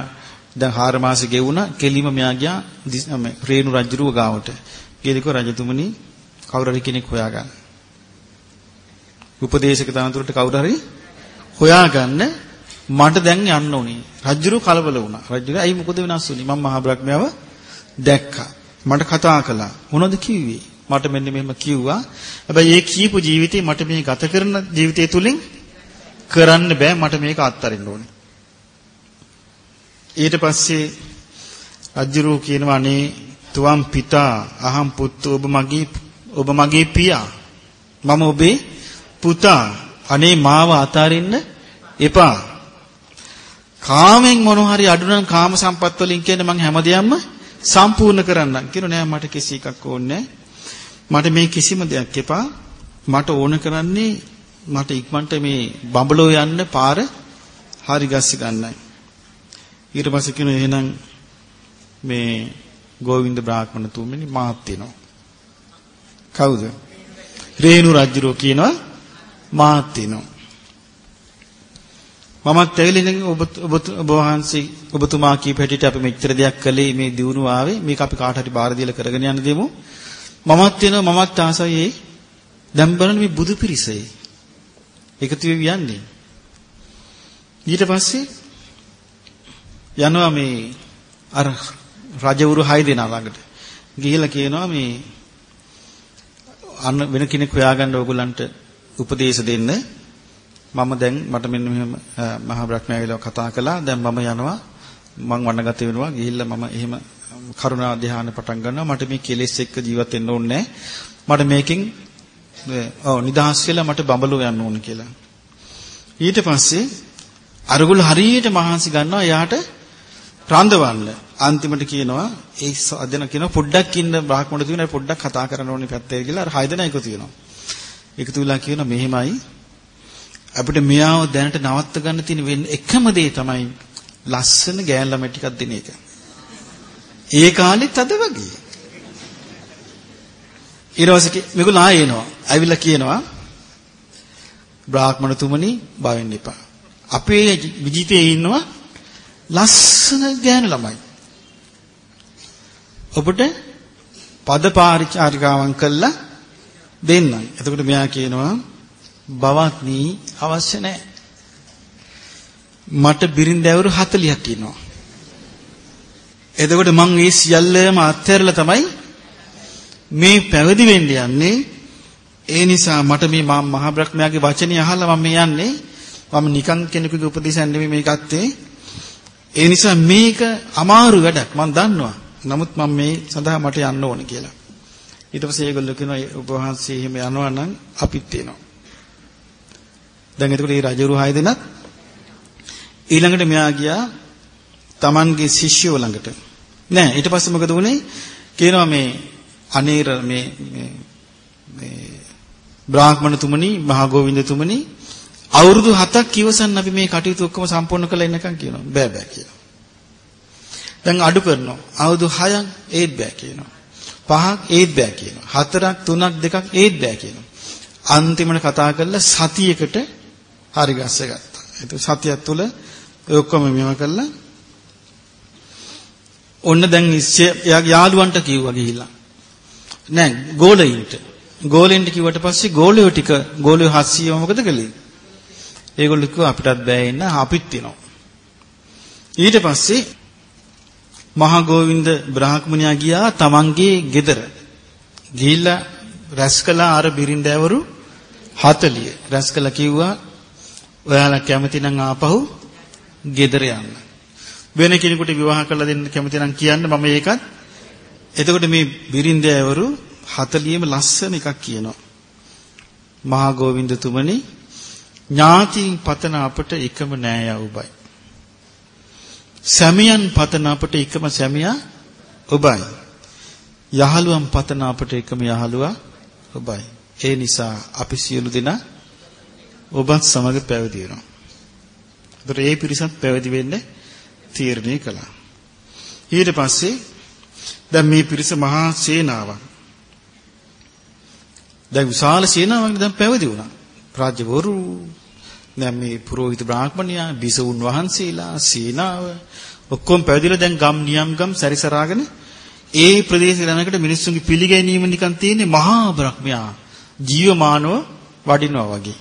දැන් 4 මාසෙ ගෙවුණා කෙලිම මෙයා ගියා රේණු රජුරුව ගාවට. ගියලිකෝ රජතුමනි කවුරු හරි කෙනෙක් හොයාගන්න. උපදේශක තනතුරට කවුරු හරි හොයාගන්න මට දැන් යන්න ඕනේ. රජුරුව කලබල වුණා. රජුරුව ඇයි මොකද වෙනස් වුනේ? මම මහා බ්‍රහ්මයාව දැක්කා. මට කතා කළා. මොනවද කිව්වේ? මට මෙන්න මෙහෙම කිව්වා. හැබැයි ඒ කියපු ජීවිතේ මට මේ ගත කරන ජීවිතය තුලින් කරන්න බෑ. මට මේක අත්හරින්න ඕනේ. ඊට පස්සේ අජ්ජුරු කියනවා අනේ තුවම් පිතා අහම් පුත්තු ඔබ මගේ ඔබ මගේ පියා මම ඔබේ පුතා අනේ මාව අතාරින්න එපා කාමෙන් මොන හරි අඩු නම් කාම සම්පත් වලින් කියන්නේ මං හැමදේම සම්පූර්ණ කරන්නම් කියනවා නෑ මට කිසි එකක් ඕනේ මට මේ කිසිම දෙයක් එපා මට ඕන කරන්නේ මට ඉක්මනට මේ බඹලෝ යන්න පාර හරි ගස්ස ගන්නයි ඊට පස්සේ කියන එහෙනම් මේ ගෝවින්ද බ්‍රාහ්මණ තුමනි මාත් වෙනවා. කවුද? රේණු රජුරෝ කියනවා මාත් වෙනවා. මමත් ඇවිල්ලා ඔබ ඔබ වහන්සේ ඔබතුමා කීප හැටියට අපි මෙච්චර දෙයක් කළේ මේ දිනුව ආවේ මේක අපි කාට හරි බාර දීලා කරගෙන යන්න දෙමු. මමත් වෙනවා මමත් ආසයි දැන් බලන්න මේ බුදු පිරිසයි. එකතු වෙවි යන්නේ. ඊට පස්සේ යනවා මේ අර රජවරු හය දෙනා ළඟට. ගිහිල්ලා කියනවා මේ අන්න වෙන කෙනෙක් හොයාගන්න ඕගොල්ලන්ට උපදේශ දෙන්න. මම දැන් මට මෙන්න මෙහෙම මහා බ්‍රහ්මයාවිලා කතා කළා. දැන් මම යනවා. මං වන්නගත වෙනවා. ගිහිල්ලා මම එහෙම කරුණා ධ්‍යාන පටන් ගන්නවා. මට මේ කෙලෙස් එක්ක ජීවත් වෙන්න ඕනේ මට මේකෙන් ඔව් නිදහස් වෙලා මට බඹලෝ යන්න ඕන කියලා. ඊට පස්සේ අරගොල්ල හරියට මහන්සි ගන්නවා එයාට රඳවන්න. අන්තිමට කියනවා ඒ සදෙන කියනවා පොඩ්ඩක් ඉන්න බ්‍රාහ්මණ තුනේ පොඩ්ඩක් කතා කරන්න ඕනේ පැත්තේ කියලා අර හය දෙනා එකතු වෙනවා. එකතු වෙලා කියනවා මෙහෙමයි අපිට මෙයාව දැනට නවත්ත ගන්න තියෙන එකම දේ තමයි ලස්සන ගෑන් ළමයි ටිකක් දෙන එක. ඒ කාලෙත් අද වගේ. ඊළඟට මේගොල්ලෝ ආයෙ එනවා. ඇවිල්ලා කියනවා බ්‍රාහ්මණතුමනි බවෙන්න එපා. අපේ විජිතේ ඉන්නවා ලස්සන ගෑනු ළමයි. ඔබට පද පාරිචාරිකාවන් කළා දෙන්නම්. එතකොට මෙයා කියනවා බවත්නි අවශ්‍ය නැහැ. මට බිරින්දෑවරු 40ක් ඉන්නවා. එතකොට මං මේ සියල්ලම අත්හැරලා තමයි මේ පැවිදි වෙන්න යන්නේ. ඒ නිසා මට මේ මහ බ්‍රහ්මයාගේ වචනේ අහලා මම මේ යන්නේ. මම නිකන් කෙනෙකුගේ උපදේශයක් නෙමෙයි මේක අත්තේ. ඒ නිසා මේක අමාරු වැඩක් මම දන්නවා. නමුත් මම මේ සඳහා මට යන්න ඕන කියලා. ඊට පස්සේ ඒගොල්ලෝ කියනවා ඔබ වහන්සේ එහෙම යනවා නම් අපිත් එනවා. දැන් එතකොට මේ රජුරු හය දෙනත් ඊළඟට මෙයා ගියා Tamanගේ ශිෂ්‍යයෝ ළඟට. නෑ ඊට පස්සේ මොකද වුනේ? කියනවා මේ අනේර මේ මේ මේ බ්‍රාහ්මණ තුමනි මහා ගෝවින්ද තුමනි අවුරුදු 7ක් ඉවසන්න අපි මේ කටයුතු ඔක්කොම සම්පූර්ණ කළා ඉන්නකම් කියනවා. බෑ බෑ කියනවා. දැන් අඩු කරනවා. අවුරුදු 6ක් ඒත් බෑ කියනවා. 5ක් ඒත් බෑ කියනවා. 4ක් 3ක් 2ක් ඒත් බෑ කියනවා. අන්තිමට කතා කරලා සතියකට හරි ගස්ස ගත්තා. ඒක සතියක් තුල ඔය ඔක්කොම මෙව කළා. ඔන්න දැන් එයාගේ යාළුවන්ට කිව්වා ගිහිල්ලා. නෑ ගෝලයින්ට. ගෝලෙන්ට කිව්වට පස්සේ ගෝලියෝ ටික ගෝලියෝ 700ම මොකද කළේ? ඒගොල්ලෝ කිව්වා අපිටත් බෑ ඉන්න අපිත් එනවා. ඊට පස්සේ මහා ගෝවින්ද බ්‍රාහ්මණයා ගියා තමන්ගේ ගෙදර. ගිහිල්ලා රැස් කළා අර බිරින්දෑවරු 40. රැස් කළා කිව්වා ඔයාලා කැමති නම් ආපහු ගෙදර යන්න. වෙන කෙනෙකුට විවාහ කරලා දෙන්න කැමති නම් කියන්න මම ඒකත් එතකොට මේ බිරින්දෑවරු 40ම ලස්සන එකක් කියනවා. මහා ගෝවින්දතුමනි ඥාතීන් පතන අපට එකම නෑය ඔබයි. සැමියන් පතන අපට එකම සැමියා ඔබයි. යහළුවන් පතන අපට එකම යහළුවා ඔබයි. ඒ නිසා අපි සියලු දෙනා ඔබත් සමග පැවිදි වෙනවා. ඒතර ඒ පිරිසත් පැවිදි වෙන්න තීරණය කළා. ඊට පස්සේ දැන් මේ පිරිස මහා සේනාවක්. දැන් විශාල සේනාවක් දැන් පැවිදි වුණා. රාජ්‍යවරු දැන් මේ පුරෝහිත බ්‍රාහ්මණයා බිසවුන් වහන්සේලා සීනාව ඔක්කොම පැවිදිලා දැන් ගම් නියම් ගම් සැරිසරාගෙන ඒ ප්‍රදේශ ළඟකට මිනිස්සුන්ගේ පිළිගැනීම නිකන් තියෙන්නේ මහා බ්‍රහ්මයා ජීවමානව වඩිනවා වගේ.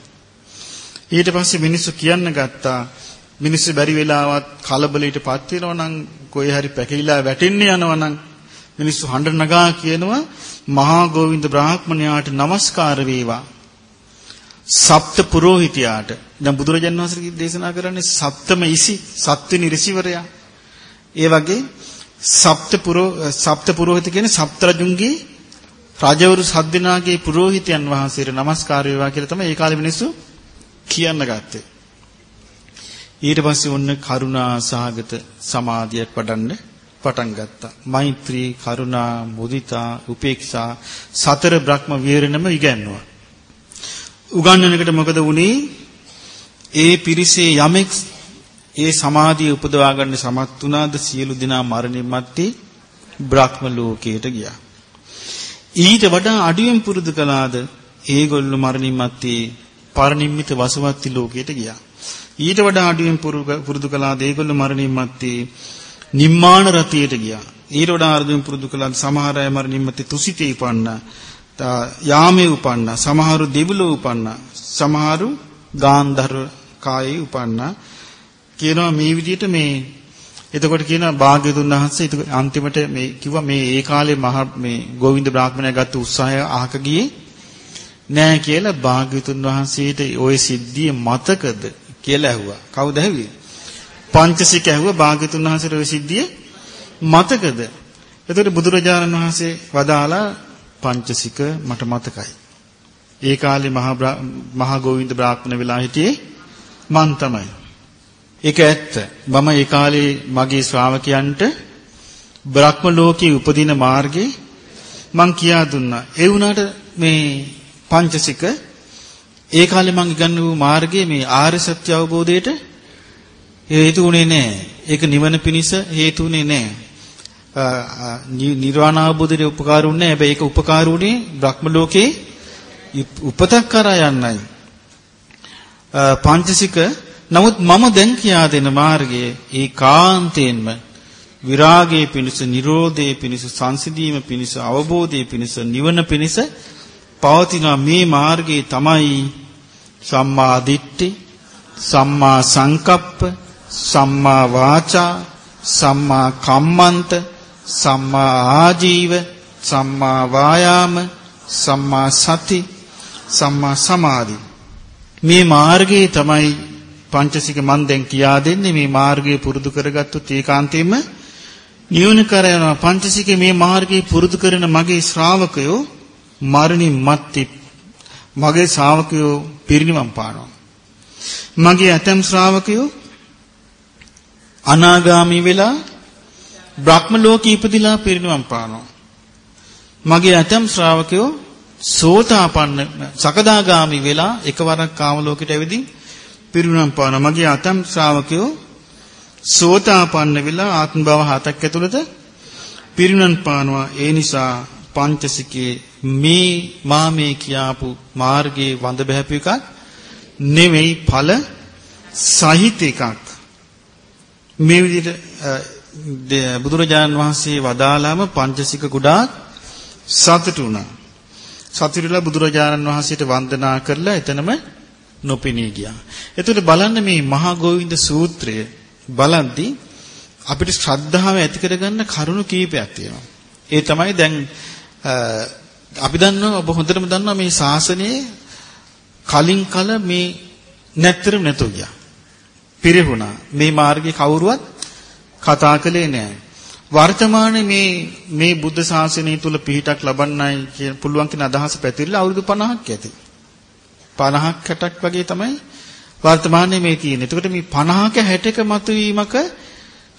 ඊට පස්සේ මිනිස්සු කියන්න ගත්තා මිනිස්සු බැරි වෙලාවත් කලබලයටපත් වෙනවා නම් කොහේ හරි පැකිලිලා වැටෙන්න යනවා නම් මිනිස්සු හඬ නගා කියනවා මහා ගෝවින්ද බ්‍රාහ්මණයාට নমස්කාර වේවා. සප්ත පුරোহিතයාට දැන් බුදුරජාණන් වහන්සේ දේශනා කරන්නේ සප්තම ඉසි සත්වෙනි ඍෂිවරයා. ඒ වගේ සප්ත පුරෝ සප්ත පුරোহিত කියන්නේ සප්ත රජුන්ගේ රජවරු සද්දනාගේ පුරোহিতයන් වහන්සේට নমස්කාර වේවා කියලා තමයි ඒ කාලේ මිනිස්සු කියන්න ගත්තේ. ඊට පස්සේ ඔන්න කරුණා සහගත සමාධියක් වඩන්න පටන් ගත්තා. මෛත්‍රී, කරුණා, මුදිතා, උපේක්ෂා සතර බ්‍රහ්ම විහරණම ඉගැන්වුවා. උගන්වනකට මොකද වුනේ? ඒ පිරිසේ යමෙක් ඒ සමාධිය උපදවා ගන්න සමත් වුණාද සියලු දෙනා මරණින් මත්තේ බ්‍රහ්ම ලෝකයට ගියා. ඊට වඩා අඩුවෙන් පුරුදු කළාද ඒගොල්ලෝ මරණින් මත්තේ පරිනිම්මිත වසවත්ති ලෝකයට ගියා. ඊට වඩා අඩුවෙන් පුරුදු කළාද ඒගොල්ලෝ මරණින් මත්තේ නිම්මාන රතියට ගියා. ඊට වඩා අඩුවෙන් පුරුදු කළාද සමහර අය මරණින් මත්තේ තුසිතේ ඉපන්නා. යාමේ උපන්නා සමහරු දෙවිලෝ උපන්නා සමහරු ගාන්ධර්ව කායේ උපන්නා කියනවා මේ විදිහට මේ එතකොට කියනවා භාග්‍යතුන් වහන්සේ අන්තිමට මේ කිව්වා මේ ඒ කාලේ මහ මේ ගෝවින්ද බ්‍රාහ්මණයා ගත්ත උත්සාහය අහක ගියේ නෑ කියලා භාග්‍යතුන් වහන්සේට ওই සිද්ධිය මතකද කියලා ඇහුවා. කවුද ඇහුවේ? පංචසික ඇහුවා භාග්‍යතුන් වහන්සේට ওই සිද්ධිය මතකද? එතකොට බුදුරජාණන් වහන්සේ වදාලා පංචසික මට මතකයි. ඒ කාලේ මහා මහා ගෝවින්ද බ්‍රාහ්මණ වෙලා හිටියේ මං තමයි. ඒක ඇත්ත. මම ඒ කාලේ මගේ ශ්‍රාවකයන්ට බ්‍රහ්ම ලෝකයේ උපදින මාර්ගේ මං කියා දුන්නා. ඒ වුණාට මේ පංචසික ඒ කාලේ මං ඉගන්වූ මාර්ගයේ මේ ආර්ය සත්‍ය අවබෝධයට හේතු උනේ නැහැ. ඒක නිවන පිණිස හේතු උනේ නැහැ. නිර්වාණ අවබෝධයට උපකාර වුණේ හැබැයි ඒක උපකාර වුණේ බ්‍රහ්ම ලෝකේ උපතක් කරා යන්නයි. පංචසික. නමුත් මම දැන් කියා දෙන මාර්ගයේ ඒකාන්තයෙන්ම විරාගයේ පිණිස නිරෝධයේ පිණිස සංසිඳීම පිණිස අවබෝධයේ පිණිස නිවන පිණිස පවතින මේ මාර්ගයේ තමයි සම්මා දිට්ඨි, සම්මා සංකප්ප, සම්මා වාචා, සම්මා කම්මන්ත, සම්මා ආජීව, සම්මා වායාම, සම්මා සති, සම්මා සමාධි. මේ මාර්ගයේ තමයි පංචසික මන් දැන් කියා දෙන්නේ. මේ මාර්ගය පුරුදු කරගත්තොත් ඒකාන්තයෙන්ම නියුන කරනවා පංචසිකේ මේ මාර්ගය පුරුදු කරන මගේ ශ්‍රාවකයෝ මරණින් මත්තේ. මගේ ශ්‍රාවකයෝ පිරිනිවන් පානවා. මගේ ඇතම් ශ්‍රාවකයෝ අනාගාමී වෙලා බ්‍රහ්ම ලෝකෙ ඉපදිලා පිරිනිවන් පානවා. මගේ ඇතම් ශ්‍රාවකයෝ සෝතාපන්න සකදාගාමි වෙලා එකවරක් කාම ලෝකෙට ඇවිදින් පිරිනුවම් පාන. මගේ අතම් ශ්‍රාවකයෝ සෝතාපන්න වෙලා ආත්ම භව හතක් ඇතුළත පිරිනුවම් පානවා. ඒ නිසා පංචසිකේ මේ මා මේ කියාපු මාර්ගයේ වඳ බහැපු එකක් නෙවෙයි ඵල සහිත එකක්. මේ විදිහට බුදුරජාණන් වහන්සේ වදාළාම පංචසික ගොඩාක් සතුටු වුණා. සතුටුලා බුදුරජාණන් වහන්සේට වන්දනා කරලා එතනම නොපෙනී ගියා. එතකොට බලන්න මේ මහා ගෝවින්ද සූත්‍රය බලද්දී අපිට ශ්‍රද්ධාව ඇති කරගන්න කරුණු කීපයක් තියෙනවා. ඒ තමයි දැන් අපි දන්නවා ඔබ හොඳටම දන්නවා මේ ශාසනයේ කලින් කල මේ නැත්තරම නැතු ගියා. පිරිහුණා. මේ මාර්ගේ කවුරුවත් කතා කළේ නැහැ. වර්තමානයේ මේ මේ බුද්ධ ශාසනය තුල පිහිටක් ලබන්නයි කියන පුළුවන් කියන අදහස පැතිරලා අවුරුදු 50ක් ඇති. 50ක් 60ක් වගේ තමයි වර්තමානයේ මේ තියෙන්නේ. එතකොට මේ 50ක 60ක මතුවීමක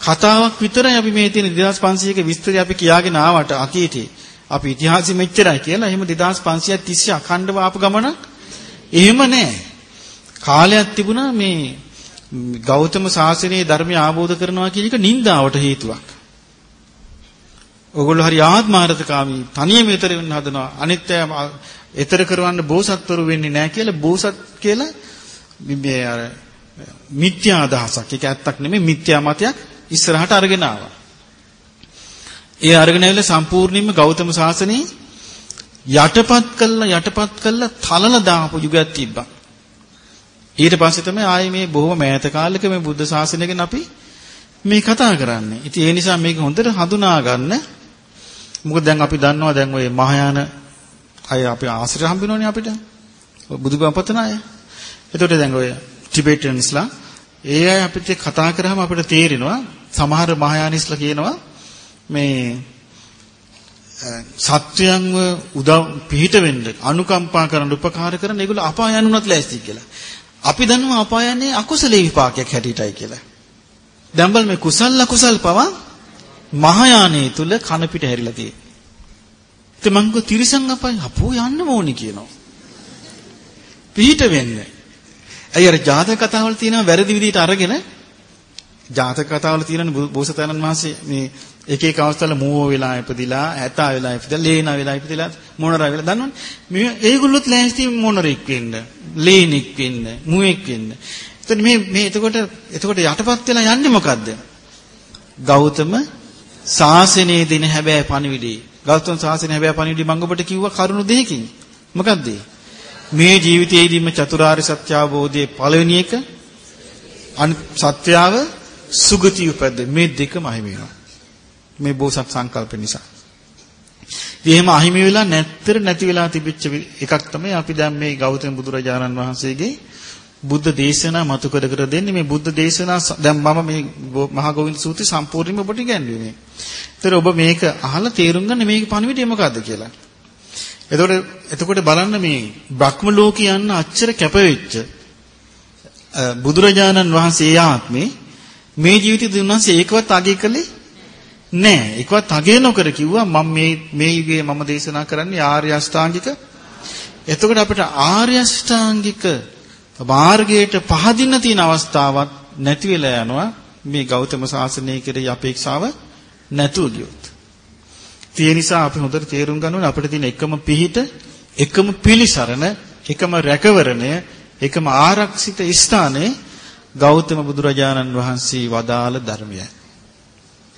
කතාවක් විතරයි අපි මේ තියෙන 2500ක විස්තරය අපි කියාගෙන ආවට අතීතේ. අපි ඉතිහාසෙ මෙච්චරයි කියලා එහෙම 2530 අඛණ්ඩව ආපු ගමනක් එහෙම නැහැ. කාලයක් තිබුණා මේ ගෞතම සාසනයේ ධර්මය ආબોධ කරනවා කියන එක නින්දාවට හේතුවක්. ඔගොල්ලෝ හරි ආත්මාර්ථකාමී තනියම ඊතර වෙන්න හදනවා. අනිත් අය ඊතර කරවන්න බෝසත්වරු වෙන්නේ නැහැ කියලා බෝසත් කියලා මේ අර මිත්‍යා අදහසක්. ඒක ඇත්තක් නෙමෙයි මිත්‍යා මතයක් ඉස්සරහට අරගෙන ආවා. ඒ අරගෙන ඇවිල්ලා සම්පූර්ණයෙන්ම ගෞතම සාසනේ යටපත් කළා යටපත් කළා තලලා දාපු යුගයක් තිබ්බා. ඊට පස්සේ තමයි ආයේ මේ බොහොම මෑත කාලෙක මේ බුද්ධ ශාසනය ගැන අපි මේ කතා කරන්නේ. ඉතින් ඒ නිසා මේක හොඳට හඳුනා ගන්න මොකද දැන් අපි දන්නවා දැන් ওই මහායාන අය අපි ආශ්‍රය හම්බෙනවනේ අපිට. බුදුබණ පතන අය. එතකොට දැන් ඔය ටිබෙටන්ස්ලා ඒ අය අපිට කතා කරාම අපිට තේරෙනවා සමහර මහායානිස්ලා කියනවා මේ සත්‍යයන්ව උදව් පිහිට වෙන්න අනුකම්පා කරන උපකාර කරන ඒගොල්ලෝ අපාය යනුනත් ලෑස්ති කියලා. අපි දන්නවා අපාය යන්නේ අකුසලයේ විපාකයක් හැටියටයි කියලා. දැන් බල මේ කුසල අකුසල් පවා මහායානයේ තුල කන පිට හැරිලා තියෙන්නේ. ඉතින් මං ගෝ තිරිසන් අපයි අපෝ යන්න ඕනි කියනවා. පිහිට වෙන්න. අය අර ජාතක කතාවල තියෙනවා වැරදි විදිහට අරගෙන ජාතක කතාවල තියෙන බෝසතාණන් වහන්සේ මේ එක එක අවස්ථාවල මූව වෙලා ඉපදිලා ඇතා වෙලා ඉපදිලා ලේනා වෙලා ඉපදිලා මොනරා වෙලා දන්නවනේ මේ ඒගොල්ලොත් ලෑස්ති මොනරෙක් වෙන්න ලේනෙක් වෙන්න මුවෙක් වෙන්න එතකොට මේ මේ එතකොට එතකොට යටපත් වෙලා යන්නේ මොකද්ද ගෞතම ශාසනයේ දෙන හැබෑ පණිවිඩේ. ගෞතම ශාසනයේ හැබෑ පණිවිඩේ මම ඔබට කිව්වා කරුණු දෙකකින්. මොකක්ද මේ ජීවිතයේදීම චතුරාර්ය සත්‍ය අවබෝධයේ පළවෙනි එක අනිත් සත්‍යාව සුගති උපද්ද මේ දෙකම අහිමි වෙනවා. මේ බෝසත් සංකල්ප නිසා. ඉතින් එහෙම අහිමි වෙලා නැත්තර නැති වෙලා තිබිච්ච එකක් තමයි අපි දැන් මේ ගෞතම බුදුරජාණන් වහන්සේගේ බුද්ධ දේශනා මතු කර කර දෙන්නේ මේ බුද්ධ දේශනා දැන් මම මේ මහා ගෝවින්ද සූත්‍රය සම්පූර්ණයෙන්ම ඔබට ඉගැන්වුවේ මේ. ඒතර ඔබ මේක අහලා තේරුම් ගන්න මේක පණිවිඩය මොකද්ද කියලා. එතකොට එතකොට බලන්න මේ බ්‍රහ්ම ලෝකේ යන්න අච්චර කැපවෙච්ච බුදුරජාණන් වහන්සේ ආත්මේ මේ ජීවිතේ උන්වහන්සේ ඒකවත් අගය කළේ නෑ. ඒකවත් අගය නොකර කිව්වා මම මේ මේ යුගයේ මම දේශනා කරන්නේ ආර්ය අෂ්ටාංගික. එතකොට අපිට ආර්ය අෂ්ටාංගික මාර්ගයට පහදින්න තියෙන අවස්ථාවක් නැති වෙලා යනවා මේ ගෞතම සාසනය කෙරෙහි අපේක්ෂාව නැතුව ගියොත්. ඒ නිසා අපි හොඳට තේරුම් ගන්න ඕනේ අපිට තියෙන එකම පිහිට, එකම පිළිසරණ, එකම රැකවරණය, එකම ආරක්ෂිත ස්ථානයේ ගෞතම බුදුරජාණන් වහන්සේ වදාළ ධර්මයයි.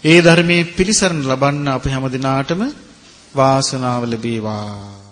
ඒ ධර්මයේ පිළිසරණ ලබන්න අපි හැම දිනාටම වාසනාව ලැබේවා.